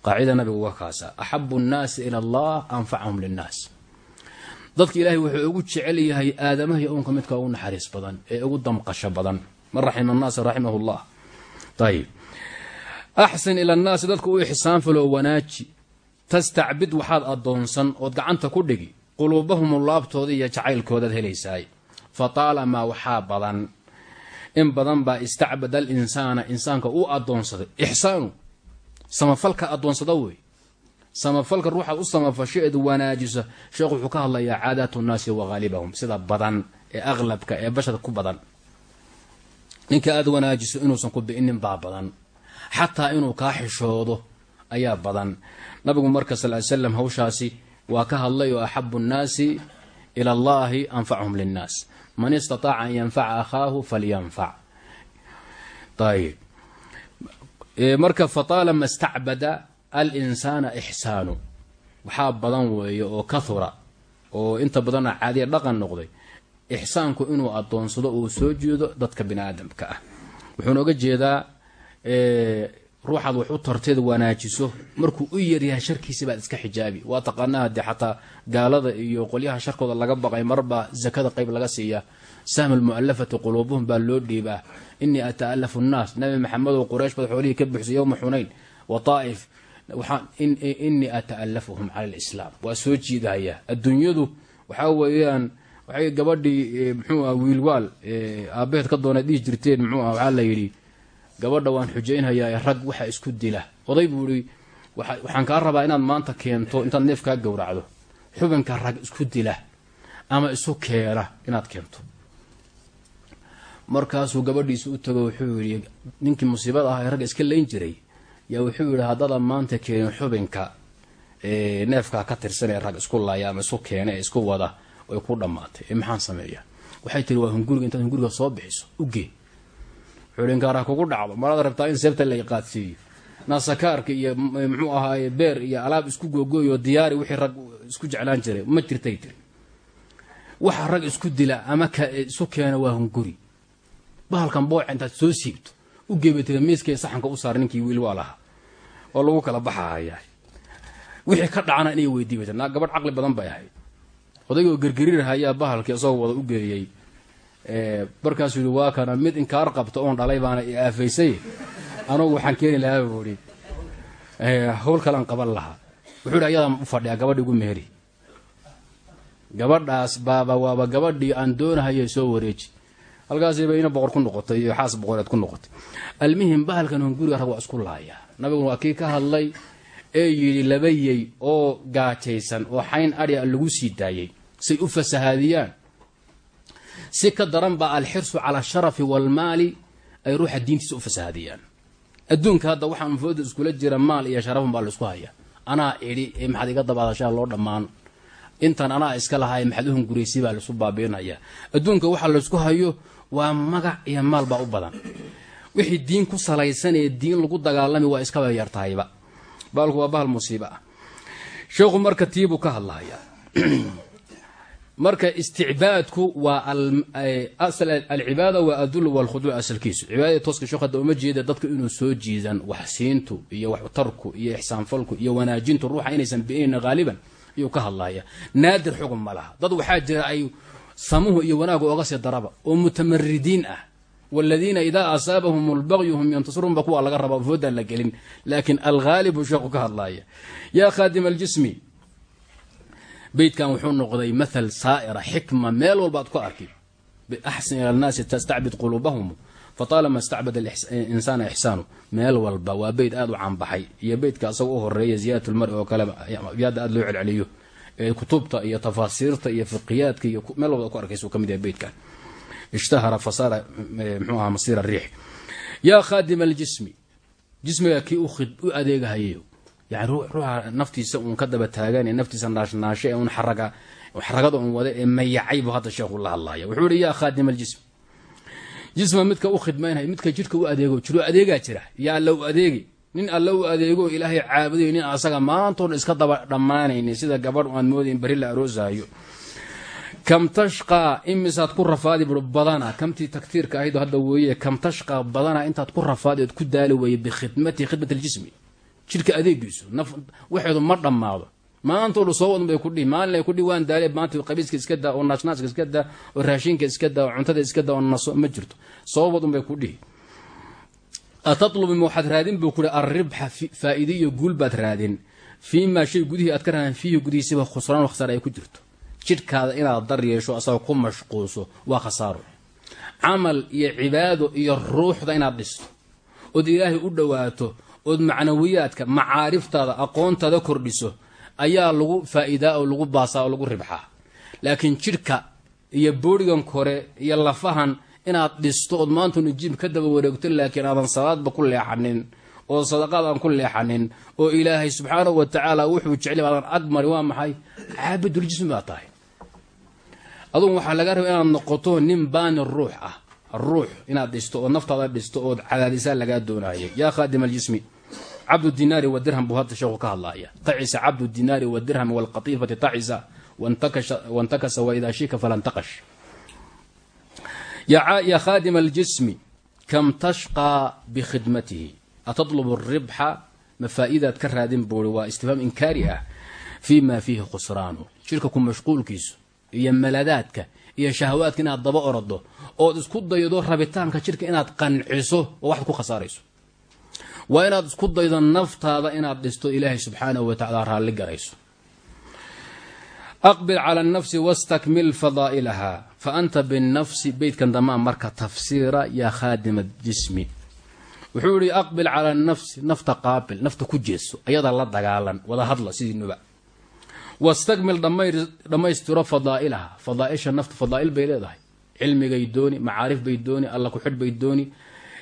qaacida nabigu waa kaasa axabu nnaasi ila allah anfachum linnaas dadka ilaahay wuxuu ugu jecel yahay aadamaha iyo uunka midka ugu naxariis badan ee ugu damqasho badan man raxima annaasa llah ayib axsin ila annaasi dadka u ixsaan faloo wanaaji tastacbid waxaad addoonsan ood gacanta ku dhigi quluubahum laabtooda iyo jacaylkoodaad helaysaay fa taalamaa waxaa badan in badan baa istacbada alinsaana insaanka uu addoonsaday ixsaanu samafalka addoonsada wey samafalka ruuxaad u samafasho eed wanaajisa sheekhu wuxuu ka hadlayaa caadaatu nnaasi wa sida badan ee aqlabka ee basharka ku badan ninka aad wanaajiso inuusan ku bi'inin baa badan. Xataa inuu kaa xishoodo ayaa badan. Nabigu marka sal ly slam hawshaasi waa ka hadlay oo axabu nnaasi ila allahi anfachum linnaas. Man istataaca an yanfaca akhaahu falyanfac. Ayb marka fataalama istacbada alinsaana ixsaanu. Waxaa badan weeye oo kahura oo inta badana caadiya dhaqan noqday ixsaanku inuu adoonsado uu soo jeedo dadka bini aadamka ah. Wuxuuna oga jeedaa ruuxaad wax u tarteed wanaajiso. Markuu u yaryahay sharkiisa baad iska xijaabi. Waa taqaanaa haddii xataa gaalada iyo qolyaha sharkooda laga baqay marbaa zakada qayb laga siiyaa sahm almu'alafati quluubuhum baa loo dhiibaa. Inii ata'alafu nnaas. Nabi maxamedow quraysh bad xoolihii ka bixisay yowma xunayn. Wa taa'if inii ata'alafuhum cala alislaam. Waa soo jiidahayaa adduunyadu waxaa weeyaan waxay gabadhii mxuu ah wiilwaal aabaheed ka doona dhihi jirteen mxuu ah waxaa la yidhi gabadha waan xujaynhayaa rag waxa isku dila. Oday buu ihi waxaan kaa rabaa inaad maanta keento intaad neef kaa gowracdo. Xubinka rag isku dila ama isu keena inaad keento. Markaasuu gabadhiisa u tago wuxuu yidhi ninkii musiibada ah ee ragga iska layn jiray yaa wuxuu yidhi haddaadan maanta keenin xubinka neefkaa ka tirsan ee rag isku laaya ama isu keena ee isku wada ay ku dhammaatay ee maxaan sameeyaa? Waxay tiri waa hunguriga intaad hunguriga soo bixiso. Ugee xulinkaara kugu dhacdo. Malaad rabtaa in seebta la qaadsiiyo? Nasakaarka iyo muxuu ahaaye beer iyo alaab isku googooyo diyaari wixii rag isku jeclaan jiray. Ma jirtay tiri waxa rag isku dila ama isu keena waa hunguri. Bahalkan booca intaad soo siibto? U geebatida miiska saxanka u saar ninkii wiil waa lahaa. Oo lagu kala baxahayaa wixii ka dhacana inay weydiibaysa naa gabadh caqli badan bay ahayd odaygoo gergeriirhayaa bahalkii isagoo wada u geeyey. Markaasuu yihi waa kana mid inkaar qabta oon dhalay baana i aafaysay? Anugu waxaan keeni lahaa buu ihi hawl kalan qaban lahaa. Wuxuu hi ayadaan u fadhiyaa gabadhi ugu meeri. Gabadhaas baaba waaba gabadhii aan doonahayay soo wareeji. Halkaasiba ina boqor ku noqotay iyo xaas boqoreed ku noqotay. Almuhim bahalkan hunguriga rag waa isku laayaa nabiguna waa kii ka hadlay ee yidhi labayey oo gaajaysan oo xayn adhia lagu sii daayey say u fasahaadiyaan. Si ka daran baa alxirsu cala asharafi waalmaali ay ruuxa diintiisa u fasahaadiyaan. Adduunka hadda waxaan mufooda iskula jira maal iyo sharafun baa la isku haya anaa idhi ee maxaad iga dabaadashaa loo dhammaan? Intan anaa iska lahaa ee maxaad u hunguraysi baa laisu baabiinaya adduunka waxa laysku hayo waa magac iyo maal baa u badan. Wixii diin ku salaysan ee diin lagu dagaalami waa iskaba yartahayba baalku waa bahal musiiba. Ah sheekhu marka tiibuu ka hadlahayaa marka isticbaadku waa alcibaada waa adul walkhuduuc asalkiisu. Cibaadada tooska sheekh uma jeeda dadka inuu soo jiidan waxsiintu iyo waxtarku iyo ixsaanfalku iyo wanaajintu ruuxa inaysan bi'inayn haaliban ayuu ka hadlaya naadir xugum ma laha. Dad waxaa jira ay samuhu iyo wanaagu oga sii daraba oo mutamaridiin ah. Wladiina idaa asaabahum lbagyu hum yantasirunba kuwa laga raba foodaan la gelin. Laakiin alhaalibu sheekhu ka hadlaya yaa khaadim aljismi beytkan wuxuu noqday mathal saa'ira xikma meel walba ku arki axsin ila nnaasi tastacbid quluubahum fataalama istacbad insaana ixsaanu meel walba waa beyt aada u caanbaxay iyo beytka asagoo u horreeya ziyaadat lmari oo kale yaada aada loo celceliyo. Ee kutubta iyo tafaasiirta iyo fiqiyaadka iyo meel walba ad ku arkaysa ka mid yahay beytkan ishtahara fasaara mxuu aha masiir riix. Yaa khaadim aljismi jismiga kii u adeegahayo yani ruuxa naftiisa uun ka daba taagan ee naftiisa naashnaashe ee un xaraga xaragada un wada ee mayacay buu hadda sheekhu la hadlaya wuxuu ihi yaa khaadim aljism jisma midka u khidmaynaya midka jidhka u adeego jiro adeegaa jira yaa alla u adeegi nin alle u adeego ilaahay caabudayo nin asaga maantoon iska daba dhammaanaynin sida gabadh aan moodayn bari la aroosayo kam tashqaa imisaad ku rafaadi bur badana kamtii taktiirka ahayd hadda weeye kam tashqaa badana intaad ku rafaadi ood ku daali weeye bikhidmatihi khidmat aljismi jidhka adeegiisu waxeedu ma dhammaado. Maantoodu soo wadun bay kudhihi maalin ay kudhihi waan daale maanta qabiiska iska daa oo naasnaaska iska daa oo raashinka iska daa oo cuntada iska daa oo naso ma jirto. Soo wadun bay kudhihi atatlubu waxaad raadin buu kuhi alribxa faa'iide iyo guul baad raadin. Fii shay gudihii aad ka raadin fiihi gudihiisiba khusraan khasaar ay ku jirto. Jidhkaada inaad dar yeesho asaga ku mashquulso waa khasaaro. Camal iyo cibaado iyo ruuxda inaad dhisto ood ilaahay u dhowaato ood macnawiyaadka macaariftaada aqoontaada kordhiso ayaa lagu faa'iidaa oo lagu baasaa oo lagu ribxaa. Laakiin jidhka iyo boodhigan kore iyo lafahan inaad dhisto ood maanta nujiib ka daba wareegto laakiin aadan salaadba ku leexanin oo sadaqaadaan ku leexanin oo ilaahay subxaanahu wa tacaala wuxuu jecel aadan agmari waa maxay? Caabiduljismi baa tahay. Adugu waxaa laga raba inaad noqoto nin baani ruux ah ruux inaad dhisto oo naftaada dhisto ood cadaadisaa lagaa doonaayo yaa khaadim aljismi cabdu dinaari wadirham buu hadda sheekhu ka hadlaaya. Tacisa cabdu dinaari wadirham walqatiifati tacisa wantakasa waidaa shika falantaqash yaa khaadim aljismi kam tashqaa bikhidmatihi atadlubu ribxa mafaa'idaad ka raadin buuri waa istifhaam inkaari ah fii ma fiihi khusraanu. Jirka ku mashquulkiisu iyo maladaadka iyo shahawaadka inaad daba orado ood isku daydo rabitaanka jirka inaad qanciso oo waxaad ku khasaarayso waa inaad isku daydo naftaada inaad dhisto ilaahay subxaanahu wa tacala raalli garayso. Aqbil cala nafsi wastakmil fadaa'ilaha. Fa anta binafsi beydkan damaan marka tafsiira yaa khaadima jismi. Wuxuu yihi aqbil cala nafsi nafta qaabil nafta ku jeeso ayada la dagaalan wada hadla sidiinuba. Wastakmil dhammaystiro fadaa'ilaha. Fadaaisha nafta fadaa'il bay leedahay. Cilmigay dooni macaarif bay dooni alla ku xidh bay dooni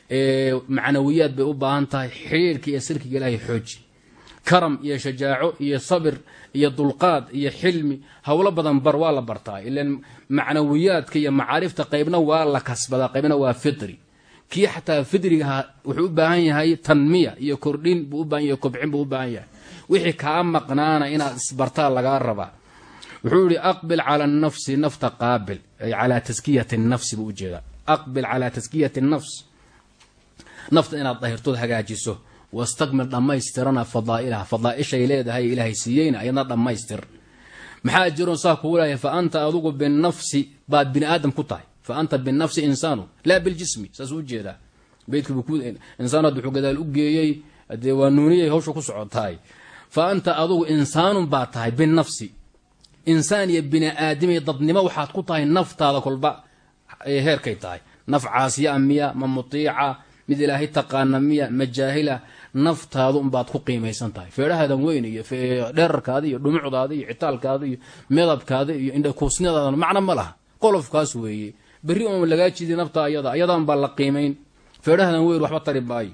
macnawiyaad bay u baahan tahay. Xidhiirka iyo sirkiga ilaahay xooji. Karam iyo shajaaco iyo sabir iyo dulqaad iyo xilmi howlo badan bar waa la bartaa. Ilan macnawiyaadka iyo macaarifta qaybna waa la kasbadaa qaybna waa fitri kii xataa fidrigaha wuxuu u baahan yahay tanmiya iyo kordhin buu u baahan yahay kobcin buu u baahan yahay. Wixii kaa maqnaana inaad isbartaa lagaa rabaa. Wuxuu yihi aqbil cala nafsi nafta qaabil. Ay calaa taskiyati nafsi buu u jeedaa aqbil calaa taskiyati nafs nafta inaad dahirtood hagaajiso. Wastakmil dhammaystirana fadaa'ilaha. Fadaaishay leedahay ilaahay siiyeyna ayadna dhammaystir. Maxaa jiroon saa kugu leeyahay fa anta adugu binafsi baad bini aadam ku tahay. Fa anta binafsi insaanu laa biljismi. Saasuu u jeedaa beytkainsaan wuxuu gadaal u geeyey dee waa nuuniyay hawsha ku socotaay. Fa anta adugu insaanun baa tahay binafsi. Insaan iyo bini aadamay dadnimo waxaad ku tahay naftaada kolba heerkay tahay. Naf caasiyaa miya ma mutiica mid ilaahay taqaana miya ma jaahila naftaadu unbaad ku qiimaysan tahay. Feedhahaadan weyn iyo dherarkaada iyo dhumucdaada iyo citaalkaada iyo midabkaada iyo indhakuusnadaada macno ma laha. Qolofkaas weeye. Berri un lagaa jiday nafta ayada ayadaan baa la qiimayn feedhahadan weyn waxba tari maayo.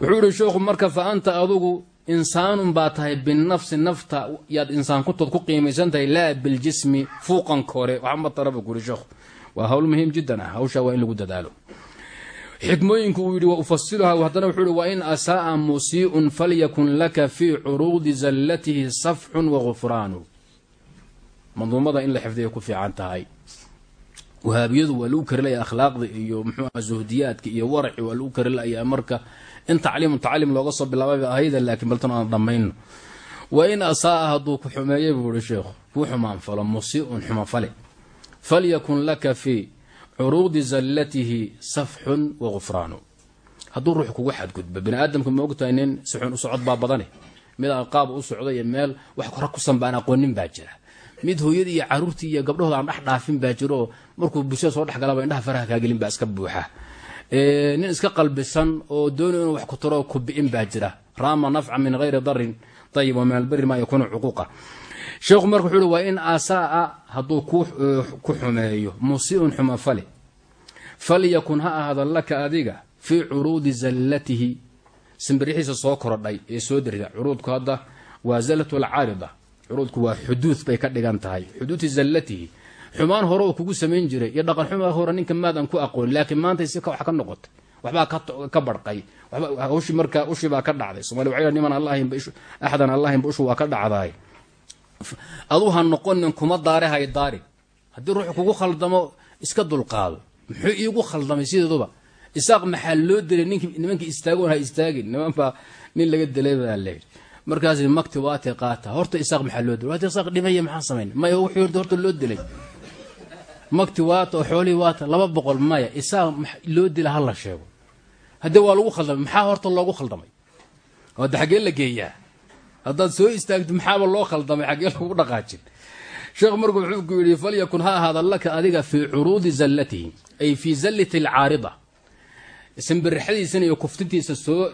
Wuxuu yihi sheekhu marka fa anta adugu insaanun baa tahay binafsi nafta yaad insaan kutood ku qiimaysan tahay laa biljismi fuuqanka hore waxba taraba kuri sheekhu waa hawl muhiim jiddan ah. Waa in lagu dadaalo xikmooyinku uu yidhi wa ufasiluha haddana wuxuu yihi wain asaa'a musii'un falyakun laka fii curuudi zallatihi safxun wagufraanu manduumada in la xifdiya ku fiican tahay. Wahaabiyadu waa lagu karilaya akhlaaqda iyo muxuuha zuhdiyaadka iyo waraci waa lagu karilaya marka in tacliimu tacliim looga soo bilaabay ahayda laakiin baltan aan dhammayno. Wa asaa'a hadduu ku xumeeyay buu ihi sheekhu kuu xumaanfalo musii'un xumafale falyakun laka fii curuudi zallatihi safxun wagufraanu hadduu ruux kugu xadgudbo bini aadamka ma ogtahay nin si xun u socod baa badane mid qaab u socda iyo meel wax rag ku sanbaan aqoonin baa jira. Mid hooyadii iyo caruurtii iyo gabdhahooda aan dhex dhaafin baa jiro oo markuu bulshada soo dhexgalaba indhaha faraha kaagelin baa iska buuxa. Nin iska qalbisan oo dooni inuu wax ku taro kubi'in baa jira. Raama nafca min hayri darin ayib wa min albiri maa yakuunu cuquuqa sheekhu marka wuxuu uhi waa in asaaa hadduu ku xumeeyo. Musii'un xumafale falyakun ha ahaada laka adiga fii curuudi zallatihi. Simbirixiisa soo korodhay ee soo derida curuudku hadda waa zallatu alcaarida curuudku waa xuduud bay ka dhigan tahay. Xuduudi zallatihi. Xumaan hore oo kugu samayn jiray iyo dhaqan xumaa hore ninka maadan ku aqoon laakiin maanta si wax ka noqotay. Waxbaa ka barqay. Hawshii markaa ushii baa ka dhacday. Somalia waxay niman allahinba axdan allahinba ushu waa ka dhacdaay aduu ha noqonin kuma daare hay daari haddii ruux kugu khaldamo iska dulqaado. Muxuu iigu khaldamay sideeduba? Isaaq maxaa loo dilay? Nink nimankii istaagoon ha istaagin. Niman baa nin laga dilay baa leeyi markaas makti waate qaata. Horta isaaq maxaa loo dilay? Waata isaaq dhimaya maxaan samayn maya wuxuu horta loo dilay. Makti waata oo xoolihii waata laba boqol maya. Isaaq loo dila ha la sheego. Haddii waa lagu khaldamay maxaa horta loogu khaldamay? Hadda xaggee la geeyaa haddaad soo istaagto maxaaba loo khaldamay xaggee lagu dhaqaajin? Sheekh marku wuxuu ku yidhi falyakun ha ahaada laka adiga fii curuudi zallatihi ay fii zallati alcaarida. Simbirixadiisana iyo kuftintiisa soo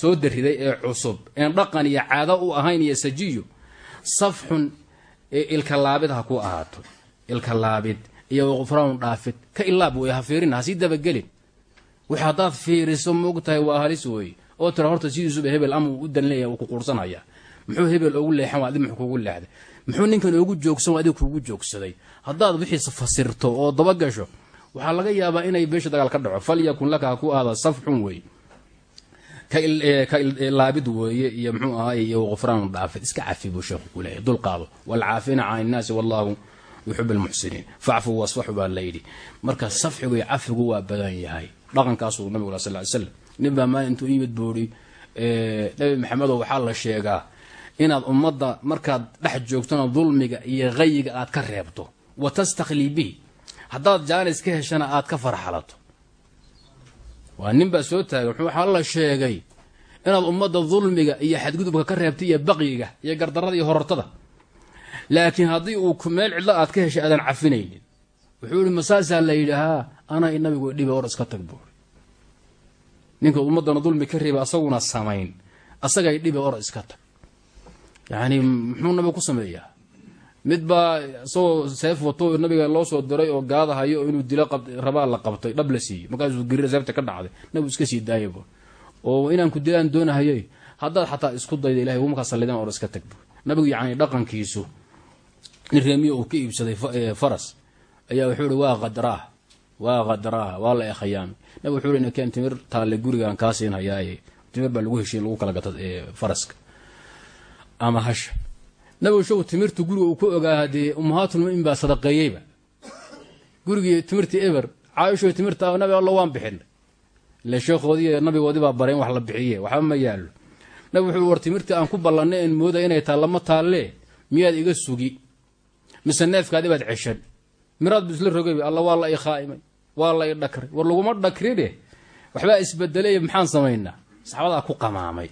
soo dariday ee cusub een dhaqan iyo caado u ahayn iyo sajiyo safxun ilkalaabid ha ku ahaato. Ilkalaabid iyo waqufraanun dhaafid ka ilaab wey ha fiirin ha sii dabagelin. Wix haddaad fiiriso moogtahay waa halis weeye oo tira horta sidiisuba hebel ama u dan leeyahay uu ku quursanaya muxuu hebel ogu leexan waa adi muxuu kugu leexday. Muxuu ninkan oogu joogsan waa adiga kugu joogsaday. Haddaad wixiis fasirto oo dabagasho waxaa laga yaabaa inay beesha dagaal ka dhaco. Falyakun laka ku ahaada safxun wey. Ka weeye iyo mxuu ahaay iyo qufraanu dhaafid. Iska cafi buu sheekhu ku leeyahy dulqaado waalcaafina can innaasi wallahu yuxib almuxsiniin. Facfu wasfaxu baa layidhi marka safxigu iyo cafigu waa badan yahay. Dhaqankaasuu nabigu sal ly slam nin baa maalin intuu yimid buuhi nabi maxamedow waxaa la sheegaa inaad ummadda markaad dhex joogtona dulmiga iyo qayiga aad ka reebto. Wa tastakhlii bihi. Haddaad jaanis ka heshana aad ka farxalato. Waa nin baa soo taagay waxaa la sheegay inaad ummadda dulmiga iyo xadgudubka ka reebta iyo baqyiga iyo gardarada iyo horortada. Laakiin haddii uu meel cidlo aad ka heshay aadan cafinaynin. Wuxuu ihi masaasaa la yidhaahaa ana nabigu dhiba or iska tag buuri ninka ummaddana dulmi ka reeba asaguna samayn. Asagay dhiba or iska tag. Yacni muxuu nabiga ku sameeyaa? Mid baa isagoo seef wato nabiga loo soo diray oo gaadahayo oo inuu dilo rabaa la qabtay dhab la siiyey. Markaasuu gariir seefta ka dhacday. Nabigu iska sii daayay bu oo inaan ku dilaan doonahayay haddaad xataa isku dayda ilahay umakaa sallidaan or iska tag bu nabigu yacni dhaqankiisu nin reemiyo uu ka iibsaday faras ayaa wuxuu ihi waa qadaraah waa qadaraah waa la ekhayaami nabig wuxuu ihi nakeen timir taalle gurigaan kaa siinhayaaye timir baa lagu heshiin lagu kala gata faraska. Ama hasha. Nabigu shagu timirtu guriga uu ku ogaa hadee ummahaatulmumin baa sadaqeeyeyba. Gurigii timirtii eber caaisho timirta nabi alla waan bixin. Ile sheekhoodii nabigoodii baa bareen wax la bixiye waxba ma yaallo. Nabi wuxuu war timirtii aan ku ballanay en mooday inay taa lama taallee? Miyaad iga sugi. Mise neefkaadi baad ceshan. Miraad bu isla rogayba alla waa la i waa la i dhakray war laguma dhakrine. Waxbaa isbedelay maxaan samaynaa saxaabadaa ku qamaamay.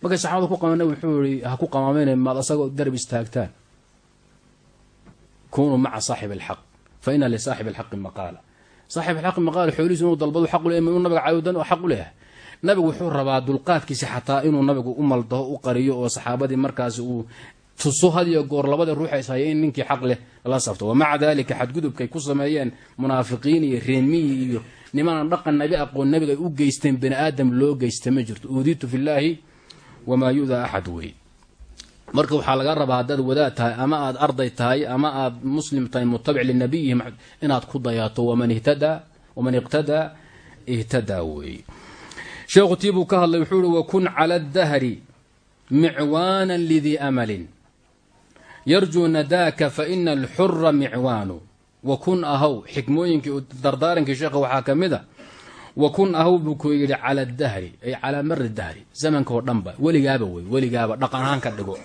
Markay saxaabada ku qamaamna wuxuu yihi ha ku qamaameyna maad asagoo darab istaagtaan. Kunuu maca saaxib alxaq fa ina lisaaxib alxaqi maqaala. Saaxib alxaqi maqaala xoolihiisu inuu dalbadu xaq u le inuu nabiga caabudan oo xaq u leeyahay nabigu wuxuu rabaa dulqaadkiisa xataa inuu nabigu u maldaho u qariyo oo saxaabadii markaasi uu tuso hadiyo goor labada ruux ishaya in ninkii xaq leh la safto wamaca dalika xadgudubkay ku sameeyeen munaafiqiin iyo reemiyi iyo nimanaan dhaqan nabi aqoon nabiga ay u geysteen bani aadam loo geysta ma jirto. Uuditu fillaahi wamaa yudaa axad wey. Marka waxaa laga rabaa haddaad wadaad tahay ama aad arday tahay ama aad muslim tahay mutabic linabiyihi inaad ku dayato waman iqtadaa ihtadaa weeye sheekhu tiibuu ka hadlay wuxuu ihi wakun cala dahri micwaana lidii amalin yarjuu nadaaka faina alxura micwaanu wakun ahaw xikmooyinkii dardaarankii sheekha waxaa ka mid a wakun ahaw buu ku yidhi cala dahri ay calaa mari dahri zamanka dhanba weligaaba wey weligaaba dhaqan ahaan ka dhigo.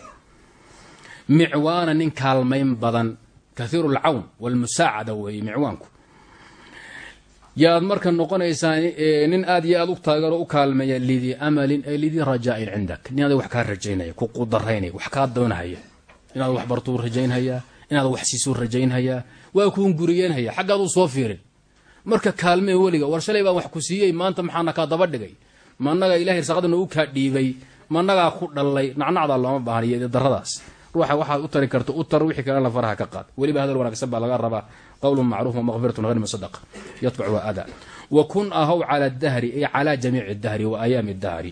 Micwaana nin kaalmayn badan kahiiru lcawn walmusaacada weeye micwaanku yaad marka noqonaysaa nin aad iyo aad u taagero u kaalmeeya lidii amalin ay lidii rajaain cindak. Nin adag wax kaa rajaynaya ku qudaraynaya wax kaa doonahaya inaad wax bartuu rajaynhayaa inaad wax siisuu rajaynhayaa waa kuun guriyeynhaya xaggaaduu soo fiirin. Marka kaalmee weliga war shalay baan wax ku siiyey maanta maxaana kaa daba dhigay? Managaa ilahay irsaaqadana u kaa dhiibay? Managaa ku dhallay? Nacnacdaa looma baahniyo daradaas ruuxa waxaad u tari karto u tar wixii kalena faraha ka qaad. Weliba hadal wanaagsan baa laga rabaa. Qowlun macruuf wamaqfiratun hayr masadaqa yatbacu ada. Wa kun ahow cala dahri ay calaa jamiici dahri wa ayaami dahri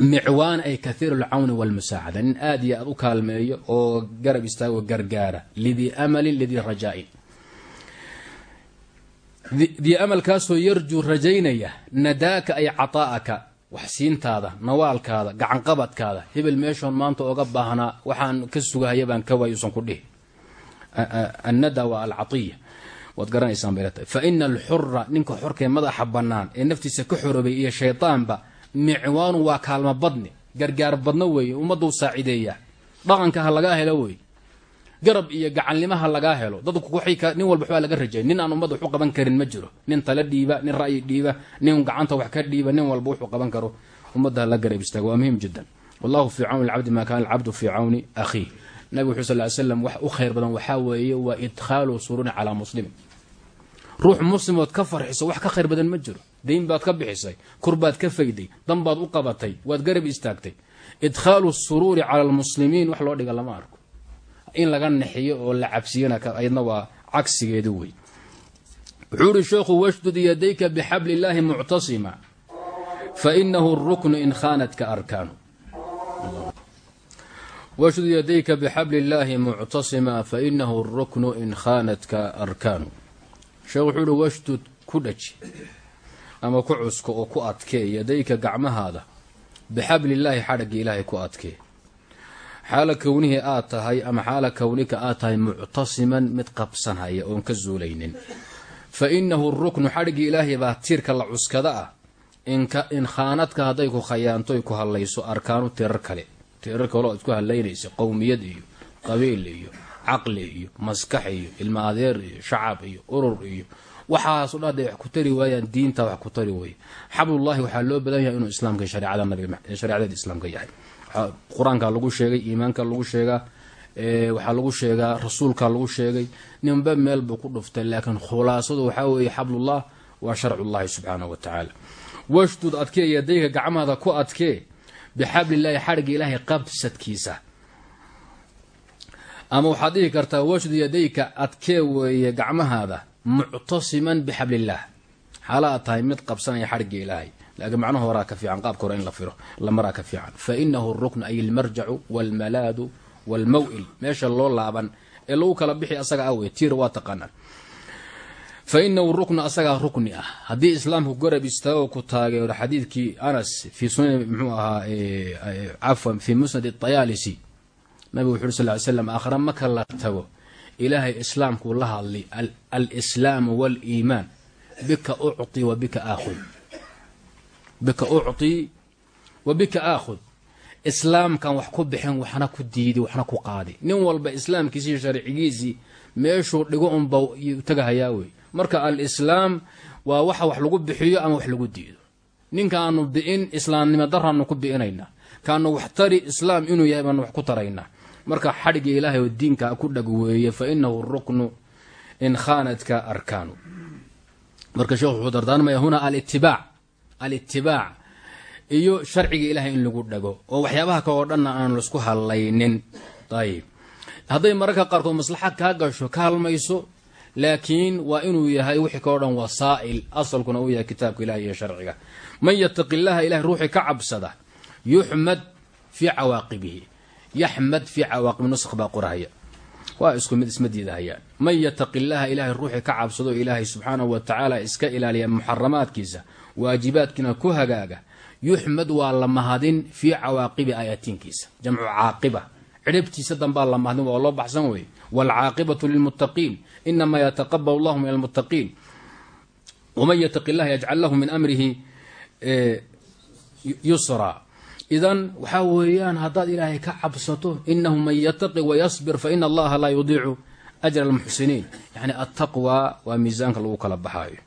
micwaan ay kathiiru alcawni walmusaacada nin aad iyo aad u kaalmeeyo oo garab istaago gargaara. Lidii amalin lidii rajaa'in. Dii amalkaasoo yarjuu rajaynaya nadaaka ay cataa'aka waxsiintaada nawaalkaada gacanqabadkaada hebel meeshoon maanta oga baahnaa waxaan ka sugahaya baan ka waayuusan ku dhihi. Annada waa alcaiya waad garanaysaan bay tahay. Fa ina alxura ninka xorkee madaxa bannaan ee naftiisa ka xorobay iyo shaydaanba micwaanu waa kaalmo badni. Gargaar badno weeye ummaduu saacideeyaa dhaqanka ha helo wey garab iyo gacanlimo ha lagaa helo. Dadku nin walba waxbaa laga rajay. Nin aan ummadda waxu qaban karin ma jiro. Nin tale dhiiba nin ra'yi dhiiba nin gacanta wax ka dhiiba nin walba wuxuu qaban karo. Ummadda hala garab istaago waa muhiim jiddan. Wallahu fii cawni alcabdi maa kaana alcabdu fii cawni akhiih. Nabigu wuxuu sal slam wax u khayr badan waxaa weeye waa idkhaalu sururin calaa muslimin. Ruux muslimood ka farxiso wax ka khayr badan ma jiro dayn baad ka bixisay kurbaad ka fayday dan baad u qabatay waad garab istaagtay. Idkhaalu suruuri cala almuslimiin wax loo dhiga lama arko. In laga naxiyo oo la cabsiyana ayadna waa cagsigeedu wey wuxuu ihi sheekhu washdud yadayka bixabli illaahi muctasima fainahu ruknu in khaanatka arkaanu. Washdud yadayka bixabli illaahi muctasima fainahu ruknu in khaanatka arkaanu. Sheekh wuxuu ihi washdud ku dhaji ama ku cusko oo ku adkee yadayka gacmahaada bixablillaahi xadhagga ilaahay ku adkee. Xaala kownihii aad tahay ama xaala kownika aad tahay muctasiman mid qabsanhaya oon ka zuulaynin. Fa inahu ruknu xadhiggii ilaahay baa tiirka la cuskada ah. In khaanadka hadday ku khayaantoy ku hadlayso arkaanu tirar kale. Tirar kaleo isku hadlaynaysa qowmiyad iyo qabiil iyo caqli iyo maskax iyo ilma adeer iyo shacab iyo urur iyo waxaaso dhan haday wax ku tari waayaan diinta wax ku tari weeye xablullahi waxaa loo badan yahay inuu islaamka shareecada nabiga shareecadeeda islaamka yahay. Qur'aanka lagu sheegay iimaanka lagu sheegaa waxaa lagu sheegaa rasuulka lagu sheegay. Ninba meel buu ku dhuftay laakiin khulaasadu waxaa weeye xablullah waa sharcullahi subxaanahu wa tacaala. Washdud adkee yadayka gacmaada ku adkee bixablillahi xadhigga ilaahay qabsadkiisa ama waxaad dhihi kartaa washdud yadayka adkee weeye gacmahaada muctasiman bixablillaah xaala aad tahay mid qabsanaya xadhigga ilaahay. Laakiin macnaha horaa ka fiican qaabka hore in la firo la maraa ka fiican. Fa inahu ruknu ay almarjacu waalmalaadu waalmaw'il meesha loo laaban ee lagu kala bixi asaga ah wey tiir waa taqaanaan. Fa inahu ruknu asagaa rukni ah. Haddii islaamku garab istaago ku taageero xadiidkii anas fii sunan mxuu ahaa cafwan fii musnad tayaalisi. Nabigu wuxu uri sal ly slam aakhira marka la tago ilaahay islaamkuu la hadli alslaamu waaliimaan bika ucطi wa bika aakhud. Bika ucطii wa bika aakhud. Islaamkan wax ku bixin waxna ku diidi waxna ku qaadi. Nin walba islaamkiisii sharcigiisii meeshuu dhigo unba tagahayaa wey. Marka alislaam waa waxa wax lagu bixiyo ama wax lagu diido. Ninkaanu bi'in islaamnimo daraanu ku bi'inaynaa kaanu wax tari islaam inuu yahay baanu wax ku taraynaa marka xadhigga ilaahay oo diinka ku dhag weeye fa inahu ruknu in khaanadka arkaanu. Marka sheekhu wuxuu dardaarmaya huna alitibaac alitibaac iyo sharciga ilaahay in lagu dhago oo waxyaabaha ka oo dhanna aan la isku hadlaynin ayib hadday mararka qaarkood maslaxa kaa gasho ka halmayso laakiin waa inuu yahay wixii kao dhan wasaa'il asalkuna uu yahay kitaabka ilahi iyo sharciga. Man yataqi llaha ilahay ruuxii ka cabsada yuxmad fii cawaaqibihi yaxmad fii cawaaqib nusq baa qorahaya waa isku mid isma diidahayaan man yataqi llaha ilaahay ruuxii ka cabsado ilaahay subxaanahu wa tacaala iska ilaaliya muxaramaadkiisa waajibaadkiina ku hagaaga yuxmad waa la mahadin fii cawaaqibi aayaatiinkiisa jamcu caaqiba cidhibtiisa dambaa la mahadin waa loo baxsan weye waalcaaqibatu lilmuttaqiin inamaa yataqabal allahu min almuttaqiin waman yataqi llaha idan waxaa weeyaan haddaad ilaahay ka cabsato inahu man yataqi wayasbir faina allaha laa yudiicu ajra almuxsiniin yani attaqwa waa miisaanka lagu kala baxaayo.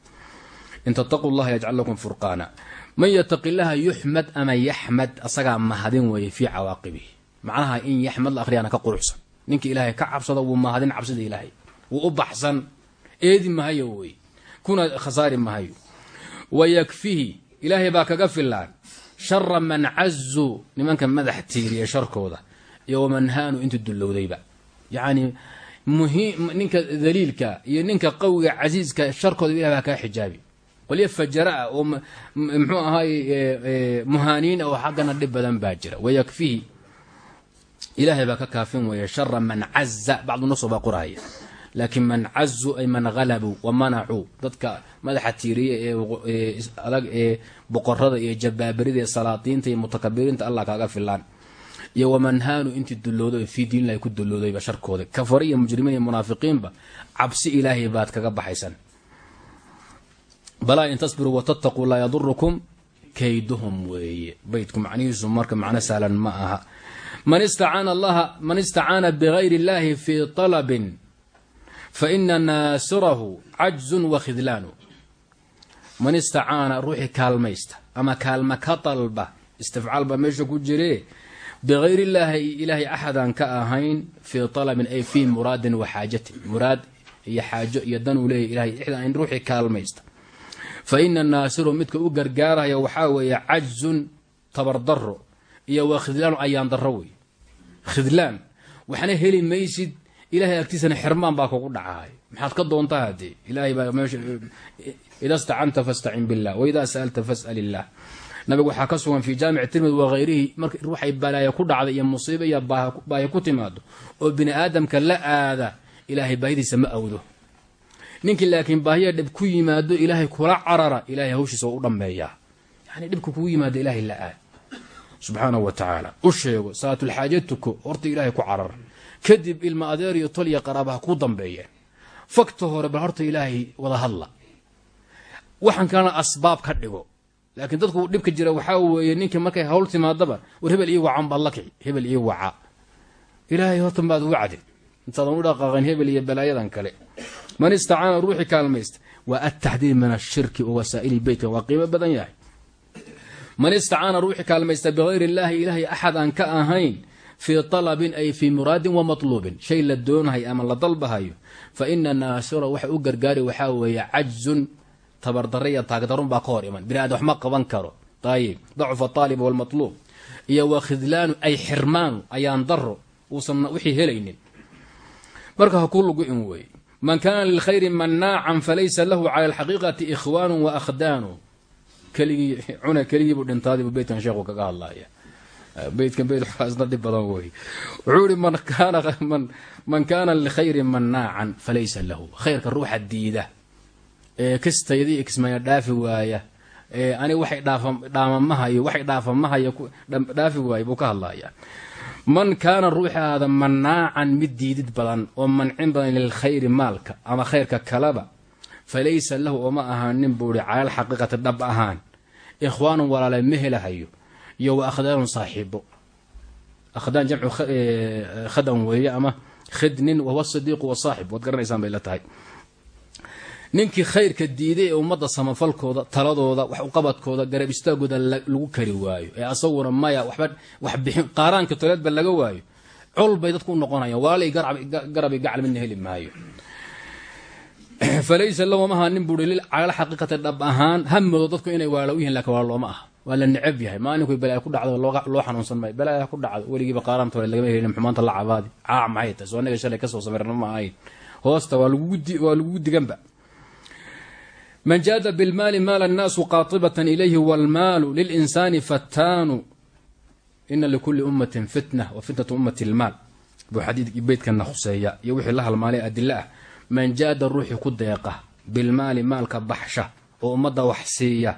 In tattaquu llaha yajcal lakum furqaana. Man yataqi llaha yuxmad ama yaxmad asagaa mahadin weeye fii cawaaqibihi. Macnaha in yaxmad la akhriyaana ka quruxsan. Ninka ilaahay ka cabsada wuu mahadin cabsida ilaahay. Wuu u baxsan. Eedi mahayo wey kuna khasaari mahayo wayakfihi ilaahay baa kaga filaan shara man cazu nimanka madax tiiriya sharkooda iyo waman haanu intu dullowdayba. Yacni ninka daliilka iyo ninka qawiga casiiska sharkooda ilah baa kaa xijaabi. Qolyo fajara-a oo muxuu ahaay muhaaniin oo xaggana dhib badan baa jira. Wayakfihi ilaahay baa ka kaafin weeye shara man caza bacdu naso baa qorahaya laakiin man cazuu ay man halabuu wa manacuu dadka madaxa tiiriya ee ee boqorada iyo jabaabarida ee salaadiinta iyo mutakabiriinta allah kaaga filaan. Iyo waman haanu intii dulloodo fii diinilahi ku dulloodayba sharkooda. Kafare iyo mujrimiin iyo munaafiqiinba cabsi ilaahay baad kaga baxaysan. Balaa in tasbiruu watataquu laa yadurukum kayduhum weeye. Beydku macnihiisu marka macno sahlan ma aha. Man istacaana bigayri اllahi fii طalabin faina naasirahu cajzun wa khidlaanu man istacaana ruuxii kaalmaysta ama kaalma ka dalba istifcaal baa meesha ku jire bigayr illaahi ilaahay axadaan ka ahayn fii طalabin ay fii muraadin wa xaajatin muraad iyo xaajo iyo dan uu leeyahy ilahay in ruuxii kaalmaysta fa ina naasiru midka u gargaaraya waxaa weeye cajzun tabardaro iyo waa khidlaanu ayaan daro wey khidlaan waxna heli maysid ilahay agtiisana xirmaan baa kugu dhacaay maxaad ka doontaa hadee ilahay baa meesha ida stacanta fastacin billah waidaa sa'alta fas'al illah nabigu waxaa ka sugan fii jaamic tirmidi wahayrihi marka ruuxay balaaya ku dhacday iyo musiiba iyo baahi ku timaado oo bini aadamka la aada ilaahay baahidiisa ma awdo. Ninkii laakiin baahiya dhib ku yimaado ilaahay kula carara ilahay hawshiisa u dhammeeyaa yani dhibka kugu yimaado ilaahay la aad subxaanahu wa tacaala u sheego salaatulxaaja horta ilaahay ku carara kadib ilma adeer iyo tol iyo qaraabaha ku dambeeyeen. Fakta hore bal horta ilaahay wada hadla. Waxaan kalena asbaab ka dhigo. Laakiin dadku dhibka jira waxaa weeye ninkii markay hawl timaadaba war hebel ii wacan baad la kici hebel ii waca. Ilaahay horta baad wacde intaadan u dhaqaaqan hebel iyo balaayadan kale. Man istacaana ruuxii kaalmaysta waa ataxdiir min ashirki wa beytka waa qiimo badan yahay. Man istacaana ruuxii kaalmaysta bigayri illaahi ilaahay axad aan ka ahayn fii talabin ay fii muraadin wa matluubin. Shay la doonahay ama la dalbahayo fa ina naasira waxa u gargaari waxaa weeye cajzun tabardare iyo taagdarun baa ka hor iman. Bini aadam wax ma qaban karo. Ayib dacfa aalib walmatluub iyo wa khidlaanu ay xirmaanu ayaan daro uusan wixii helaynin. Marka ha ku lugu in weeye man kaana lilkhayri manaacan falaysa lahu cala alxaqiiqati ikhwaanu wa akhdaanu keligii cuna keligiibu dhintaadiibu beytkan sheekhu kaga hadlaya beytkan beyt isna dhib badan wey wuxuu ihi man kaana man kaana lilkhayri manaacan falaysa lahu. Khayrka ruuxa diida. Ee kastayda iyo dhaafi waaya. Ee ani waxay dhaafamahayo waxay dhaafamahayo dhaafi waaya buu ka hadlaya man kaana ruuxi aada manaacan mid diidid badan oo mancin badan lilkhayri maalka ama khayrka kaleba falaysa lahu ooma ahaanin buu ihi cala alxaqiiqati dhab ahaan. Ikhwaanun walaale ma helahayo iyo wa akhdaanun saaxiibo. Akhdaan jamcu khadan weeye ama khidnin wahuwa sadiiqu wasaaxib waad garanaysaan bay la tahay. Ninkii khayrka diiday ee ummadda samafalkooda taladooda wax uqabadkooda garab istaagooda lagu kari waayo ee asaguna maya qaaraanka toleedba laga waayo col bay dadku u noqonayaan. Waalay garabi gacal midna heli maayo. Falaysa lahu ma aha nin buui cala xaqiiqati dhab ahaan hamoodo dadku inay waala u yihiin laakiin waa looma aha waa la necab yahay. Maalinku balaya ku dhacdo loo xanuunsan maayo. Balaya ku dhacdo. Weligiiba qaaraan tole lagama helin. Xumaanta la cabaadi. Caac maxay tahay soo anaga shalay ka soo samirna ma ahayn. Hoosta waa lagugu diganba man jaada bilmaali maala annaasu qaatibatan ilayhi waalmaalu lilinsaani fattaanu. Ina likuli ummatin fitna wa fitnatu ummati lmaal buu xadiidkii beydkana khuseeya iyo wixii la halmaalay adila ah. Man jaada ruuxii ku deeqa bilmaali maalka baxsha oo ummadda wax siiya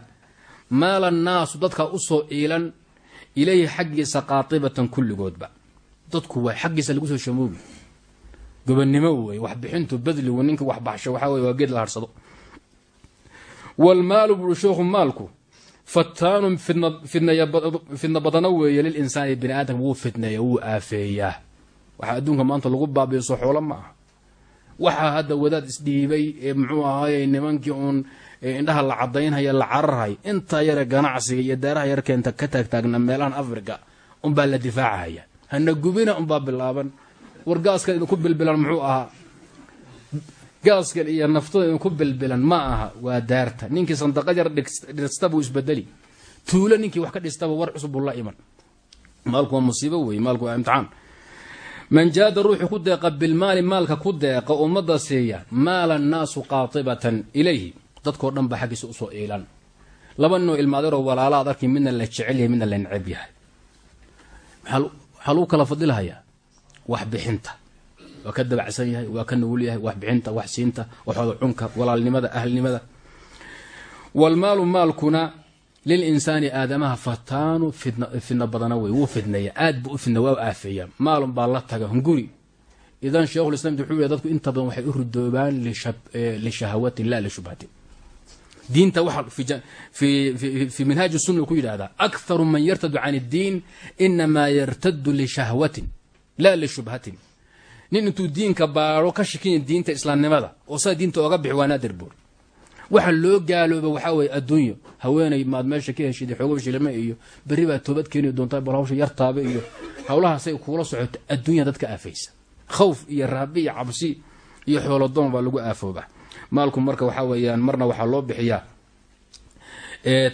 maala annaasu dadka u soo iilan ilayhi xaggiisa qaatibatan kulligoodba. Dadku waa xaggiisa lagu soo shamoogi gobonnimo wey waxbixintu badligu ninka wax baxsho waxaa wey waa geed la harsado. Waalmaalu buui sheekhu maalku fattaanun fidna badano weeye lilinsaani bini aadamka wuu fidneeya wuu aafeeyaa. Waxaa adduunka maanta lagu baabiiso xoolo ma aha. Waxaa hadda wadaad isdhiibay ee muxuu ahaayey nimankii uun indhaha la cadaynhaya la cararhay intaa yare ganacsiga iyo daaraha yar keenta ka taagtaagna meelahan africa unbaa la difaacahaya hana gubina unbaa bilaaban. War gaaskan idinku bilbilan muxuu ahaa? Gaaskan iyo naftada idinku bilbilan ma aha waa daarta. Ninkii sandaqad yar dhista buu isbedeli tuulo ninkii wax ka dhistaba war cusub buu la iman. Maalku waa musiibo wey maalku waa imtixaan. Man jaada ruuxu ku deeqa bilmaali maalka ku deeqa ummadda siiya maala annaasu qaatibatan ilayhi dadkoo dhan baa xaggiisa u soo iilan laba ninoo ilmaadeeroo walaala arki midna la jecel yahay midna la necab yahay. Waxaa lagu kala fadilahayaa wax bixinta. Waa ka dabacsan yahay waa ka nugul yahay wax bixinta wax siinta waxooda cunka walaalnimada ahlnimada. Walmaalu maalkuna lilinsaani aadamaha fataanu fidna badana wey wuu fidneeya aad buu u fidna waa aafeeya. Maalun baa la taga hunguri. Idan sheikhulislam wuxuu yih dadku inta badan waxay u ridoobaan lishahawatin la lishubhatin diinta waxa fi minhaaji sunna ku yidhahdaa akharu man yartadu can iddiin inamaa yartadu lishahwatin la lishubhatin nin intuu diinka baaro ka shikanya diinta islaamnimada oo saa diinta oga bixi waa naadir waxa loo gaalooba waxaa weye adduunyo. Haweenay maad meesha ka heshid xoogo shilime iyo berri baad toobad keeni doontaa bal hawsha yartaaba iyo howlahaasay kuula socoto adduunya dadka aafaysa. Khawf iyo raabi iyo cabsi iyo xoolodoon baa lagu aafooba maalku marka waxaa weeyaan marna waxaa loo bixiyaa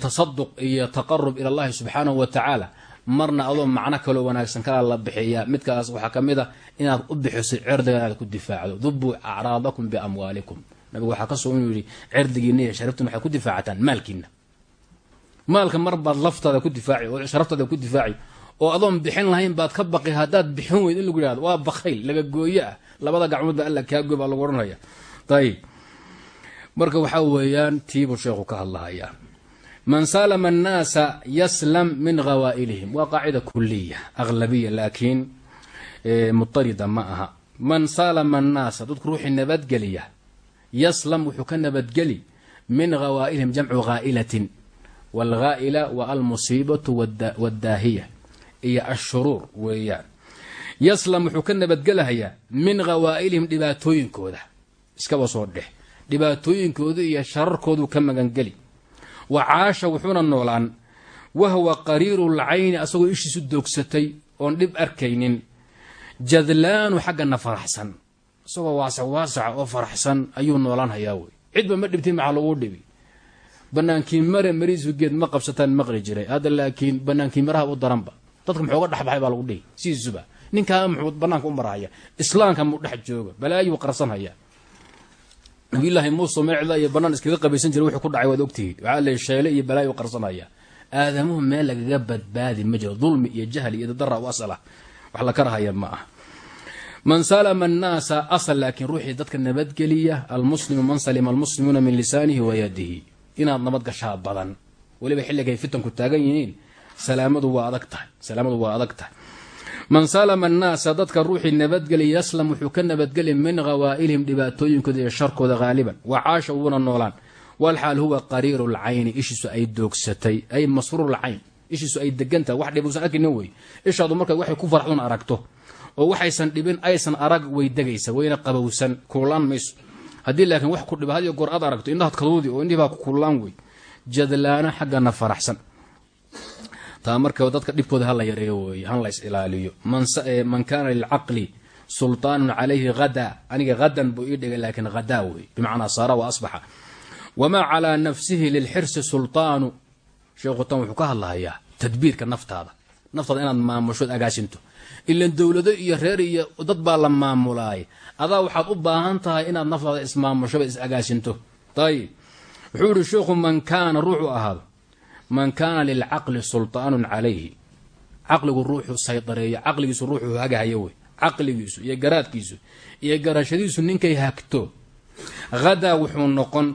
tasaduq iyo taqarub ila allahi subxaanahu wa tacaala marna adoo macno kaloo wanaagsan kala la bixiyaa. Midkaas waxaa ka mid a inaad u bixiso cirdiga inaad ku difaacdo. Dubuu acraadakum biamwaalikum. Nabigu waxaa ka sugan inuu yihi cirdigiina iyo sharaftiina waxaad ku difaacataan? Maalkiina maalka mar baad laftaada ku difaaci oo sharaftaada ku difaaci oo adoon bixin lahayn baad ka baqi haddaad bixin weyd in lagu yihahdo waa bakayl laga gooye ah. Labada gacmood ba alla kaa goy baa lagu odhanaya. Ayib marka waxaa weeyaan tiibuu sheekhu ka hadlahayaa. Man salama annaasa yaslam min hawaa'ilihim waa qaacida kuliya aglabiya laakiin mutarida ma aha. Man salama annaasa dadku ruuxii nabadgeliya yaslam wuxuu ka nabadgeli min hawaa'ilihim jamcu haa'ilatin waalghaa'ila wa almusiibatu waddaahiya iyo ashuruur weeyaan. Yaslam wuxuu ka nabadgelahayaa min hawaa'ilihim dhibaatooyinkooda. Iskaba soo dhex dhibaatooyinkoodu iyo shararkooduu ka magangeli. Wa caasha wuxuuna noolaan wahwa qariiru lcayni asagoo ishiisu doogsatay oon dhib arkaynin. Jadlaanu xaggana faraxsan isagoo waasac waasaca oo faraxsan ayuu noolaan hayaa wey. Cidba ma dhibtin maxaa lagu dhibi? Banaankii mare mariisu geed ma qabsataan maqli jiray. Hadda laakiin banaankii maraha u daranba dadka muxuuga dhexbaxay baa lagu dhihi. Sidiisuba ninkaa muxuu banaanka u marahaya islaamka muu dhex jooga? Balaayuu qarsanhaya nabiyulaahi muuse meecda iyo banaan iskaga qabaysan jira wuxuu ku dhacay waad ogtihiin waxaa le sheele iyo balaayu qarsanaya. Aadamuhu meel lagaga badbaadi ma jiro. Dulmi iyo jahli iyo dadara u asal ah wax la karahaya ma ah man salama annaasa asal laakiin ruuxii dadka nabadgeliya almuslimu man salima almuslimuuna min lisaanihi wa yadihi. Inaad nabad gashaa badan. Weliba xilligay fitanku taagan yihiin. Salaamadu waa adag tahay. Salaamadu waa adag tahay man salama annaasa dadka ruuxii nabadgeli yaslam wuxuu ka nabadgeli min hawaa'ilihim dhibaatooyinkooda iyo sharkooda haaliban wa caasha wuuna noolaan. Walxaal huwa qariiru lcayni ishiisu ay doogsatay ay masruurlcayn ishiisu ay degantahay wax dhibuusan arkinin wey. Ishaadu markaad waxay ku farxdun aragto oo waxaysan dhibin aysan arag way degaysa wayna qabowsan kuulaan mayso haddii laakiin wax ku dhiba hadiyo goor aad aragto indhahaad kaduudi oo indhihii baa ku kuulaan wey. Jadlaana xaggana faraxsan taa marka dadka dhibkooda hala yareeyo weeye han la is ilaaliyo man kaana lilcaqli sulطaanun calayhi hada aniga hadan buu ii dhigay laakiin hadaa wey bimacnaa saara wa asbaxa. Wamaa calaa nafsihi lilxirsi sulطaanu sheekhu tan wuxuu ka hadlahayaa tadbiirka naftaada. Naftaada inaad maamushood agaasinto ilan dowlado iyo reer iyo dad baa la maamulaay adaa waxaad u baahan tahay inaad naftaada ismaamushoba is agaasinto ayib wuxuu yihi sheikhu man kaana ruuxu ahaado man kaana lilcaqli sulطaanun calayhi. Caqligu ruuxu saydareeyo caqligiisu ruuxu hagahayo wey. Caqligiisu iyo garaadkiisu iyo garashadiisu ninkay hagto. Hadaa wuxuu noqon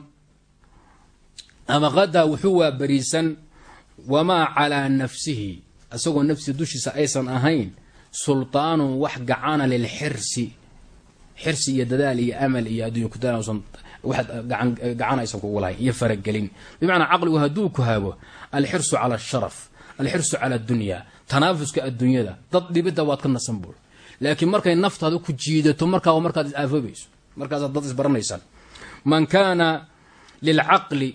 ama hadaa wuxuu waabariisan wamaa calaa nafsihi. Isagoo nafsi dushiisa aysan ahayn sulطaanun wax gacana lilxirsi xirsi. Iyo dadaal iyo amal iyo addunya kudaasan wax gacan aysan kugu lahayn iyo faragelin. Bimacnaa caqligu hadduu ku hago alxirsu cala asharaf alxirsu cala addunya tanaafuska adduunyada dad dhibidda waad ka nasan buur. Laakiin markay naftaada ku jiidato markaa markaad is-aafoobayso markaasaad dad isbaranaysaan. Man kaana lilcaqli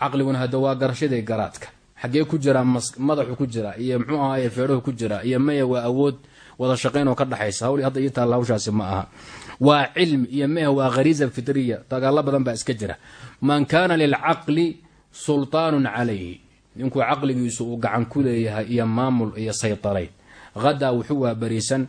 caqliguna hadda waa garashaday garaadka. Xaggee ku jiraa madaxu ku jira iyo mxuu ahaye feedhahu ku jira iyo maya waa awood wada shaqayn oo ka dhexaysa hawl hadda ii taalla hawshaasi ma aha. Waa cilmi iyo mehe waa khariisa fitriya dagaalo badan baa iska jira. Man kaana lilcaqli sulطaanun calayhi. Ninkuu caqligiisu uu gacan ku leeyahay iyo maamul iyo saytarayn. Hadaa wuxuu waabariisan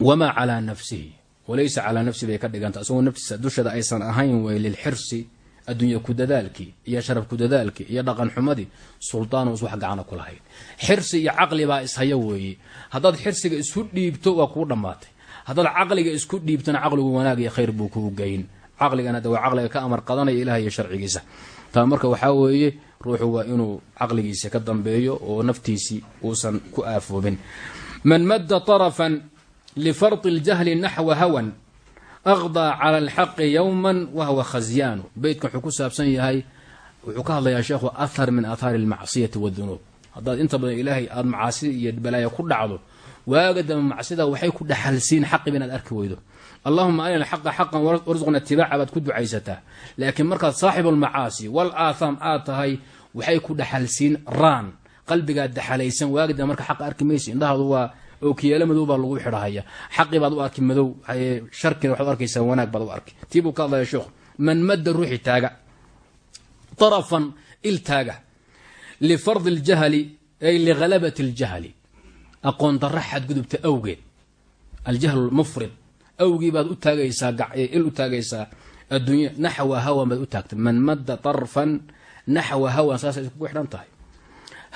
wamaa calaa nafsihi? Walaysa calaa nafsihi bay ka dhiganta. Isagoo naftiisa dushada aysan ahayn wey lilxirsi adduunya ku dadaalkii iyo sharaf ku dadaalkii iyo dhaqan xumadii sulطaanus wax gacana ku lahayn. Xirsi iyo caqli baa ishaya weeye haddaad xirsiga isu dhiibto waa kuu dhammaatay. Haddaad caqliga isku dhiibtana caqligu wanaag iyo khayr buu kuu geyn. Caqligana de waa caqliga ka amar qadanaya ilaah iyo sharcigiisa taa marka waxaa weeye ruuxu waa inuu caqligiisa ka dambeeyo oo naftiisii uusan ku aafoobin man madda طarafan lifardi اljahli naxwa hawan aqdaa cala alxaqi yowma wahwa khasyaanu beytkan wuxuu ku saabsan yahay wuxuu ka hadlayaa sheekhu ahar min aathaari اlmacsiyati wاdunuub haddaad inta badan ilaahay aada macaasi iyo balaaya ku dhacdo waaga dambe macsida waxay ku dhaxalsiin xaqiba inaad arki weydo allahuma arina alxaqa xaqan warsuqna itibaaca baad ku ducaysataa laakiin markaad saaxibu almacaasi wal aathaam aad tahay waxay ku dhaxalsiin raan. Qalbigaad daxalaysan waagida marka xaqa arki maysa indhahaadu waa madow baa lagu xidhahaya. Xaqii baad u arki madow sharkina waxaad arkaysaa wanaag baad u arki. Tii ka hadlaya sheekhu man madda ruuxi taaga arafan il taaga lifardi ljahli ay lihalabati اljahli aqoon darra xadgudubta awgeed aljahlu mufrid awgii baad u taagaysaa il u taagaysaa adduunya naxwa hawan baad u taagtay. Man madda طarfan naxwa hawan saasay iskugu xidhan tahay.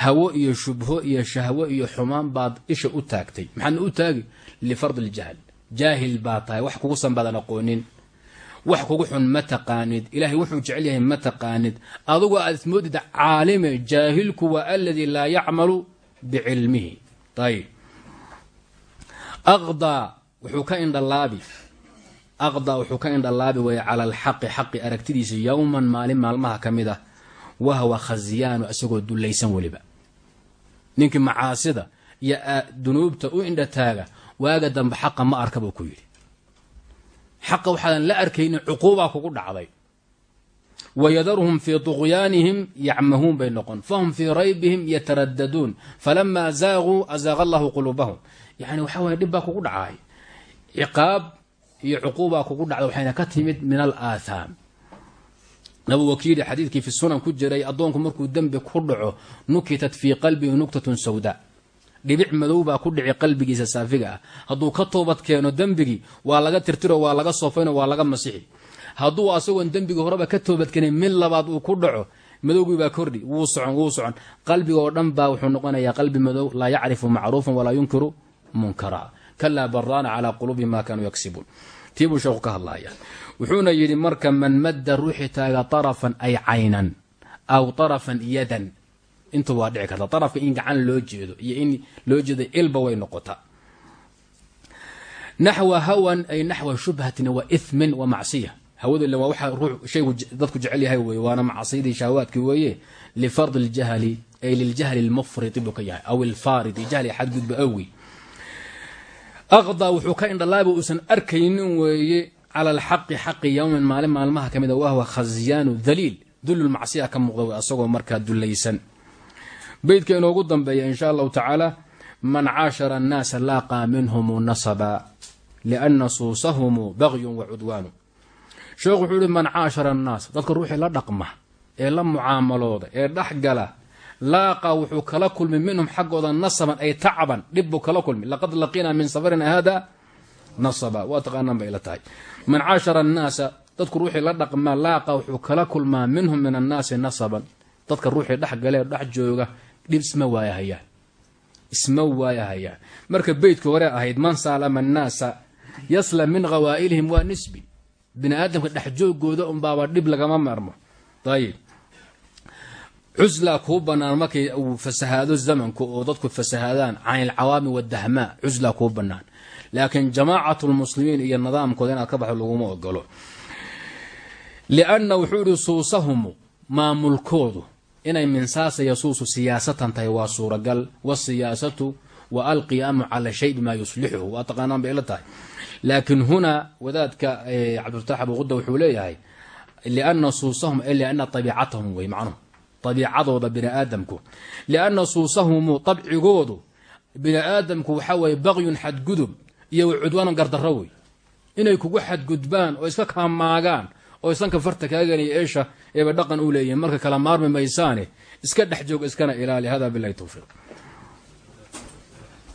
Hawo iyo shubho iyo shahwo iyo xumaan baad isha u taagtay. Maxaadna u taagi? Lifardi اljahl jaahil baa tahay. Wax kugusan baadan aqoonin wax kugu xun ma taqaanid. Ilaahay wuxuu jecel yahay ma taqaanid. Adugu aad ismoodid caalime jaahilku waa aladii laa yacmalu bicilmihi. Ayb wuxuu ka indhalaabi. Aqdaa wuxuu ka indhalaabi waya cala alxaqi xaqi aragtidiisa yowman maalin maalmaha ka mid ah. Wahwa khasyaanu isagoo dullaysan weliba ninkii macaasida iyo dunuubta u indhataaga waaga dambe xaqa ma arka buu ku yidhi. Xaqa waxaadan la arkaynin cuquubaa kugu dhacday. Wayadaruhum fii طuqyaanihim yacmahuun bay noqon. Fahum fii raybihim yataraddaduun falamaa zaaquu azaaqa allahu quluubahum. Yani waxaa weye dhib baa kugu dhacay ciqaab iyo cuquubaa kugu dhacday waxayna ka timid min alaahaam nabu wakiili xadiidkii fi sunan ku jiray addoonku markuu dembi ku dhaco nukitat fii qalbihi nuktatun sawda. Dhibic madow baa ku dhici qalbigiisa saafiga ah. Hadduu ka toobad keeno dembigii waa laga tirtiro waa laga soofayno waa laga masixi. Hadduu asagoon dembigii horeba ka toobadkeenin mid labaad uu ku dhaco madowgii baa kordhi wuu socon wuu socon. Qalbiga oo dhan baa wuxuu noqonayaa qalbi madow laa yacrifu macruufan walaa yunkiru munkara kalaa baraana calaa quluubihi maa kaanuu yagsibuun tiibuu sheekhu ka hadlaaya wuxuuna yidhi marka man madda ruuxii taaga arafan ay caynan aw arafan yadan. Intu waa dhici karta. Arafka in gacan loo jeedo iyo in loo jeedo ilba way noqota. Naxwa hawan ay naxwa shubhatin wa ithmin wa macsiya. Hawadu ila waa waxaa ruu shaygu dadku jecel yahay weye waana macsiyadii shahawaadki weeye. Lifard ljahli ay liljahli lmufridi buu ka yahay aw ilfaaridi jahli xadgudba awgi aqdaa wuxuu ka indhalaabi uusan arkaynin weeye cala alxaqi xaqi yowmin maalin maalmaha ka mid a wahwa khasyaanu daliil dululmacsiya ka muuqda asagoo markaa dulaysan beydka inoogu dambeeya in sha allahu tacaala man caashara annaasa laaqaa minhumu nasaba lianna suusahumu bagyun wa cudwaanu sheekhu wuxuu yihi man caashara annaas dadka ruuxii la dhaqma ee la mucaamalooda ee dhexgala laaqaa wuxuu kala kulmi minhum xaggooda nasaban ay tacban dhib buu kala kulmi. Laqad laqiinaa min safarina hada nasaba. Waa taqaanaan bay ila tahay. Man caashara annaasa dadku ruuxii la dhaqmaa laaqa wuxuu kala kulmaa minhum min annaasi nasaban. Dadka ruuxii dhex galee dhex jooga dhib isma waayahayaan isma waayahayaan marka beytka hore ahayd man saalama annaasa yaslam min khawaa'ilihim waa nisbi. Bini aadamka dhex joogooda unbaaba dhib lagama marmo ayib cuslaa kuu banaan markay uu fasahaado zamanku oo dadku fasahaadaan can ilcawaami wadahmaa cuslaa kuu banaan laakiin jamaacatu lmuslimiin iyo nidaamkooda inaad ka baxdo laguma ogolo lianna wuxuu yihi suusahumu maamulkoodu inay minsaasa yasuusu siyaasatan tahay waa suuragal wasiyaasatu wa alqiyaamu cala shay bimaa yuslixuhu. Waa taqaanaan bay ila tahay. Laakiin hunaa wadaadka cabdilfataax abuquda wuxuu leeyahay liana suusahum ay liana abiicatahum wey macnuhu abiicadooda bini aadamku lianna suusahumu abcigoodu bini aadamku waxaa weeye bakyun xadgudub iyo cudwaanun gardarro wey inay kugu xadgudbaan oo iska kaamaagaan oo isanka farta kaaganiyo eesha eeba dhaqan u leeyihiin marka kala maarmi maysaane iska dhex joog iskana ilaali hada bilahi towfiiq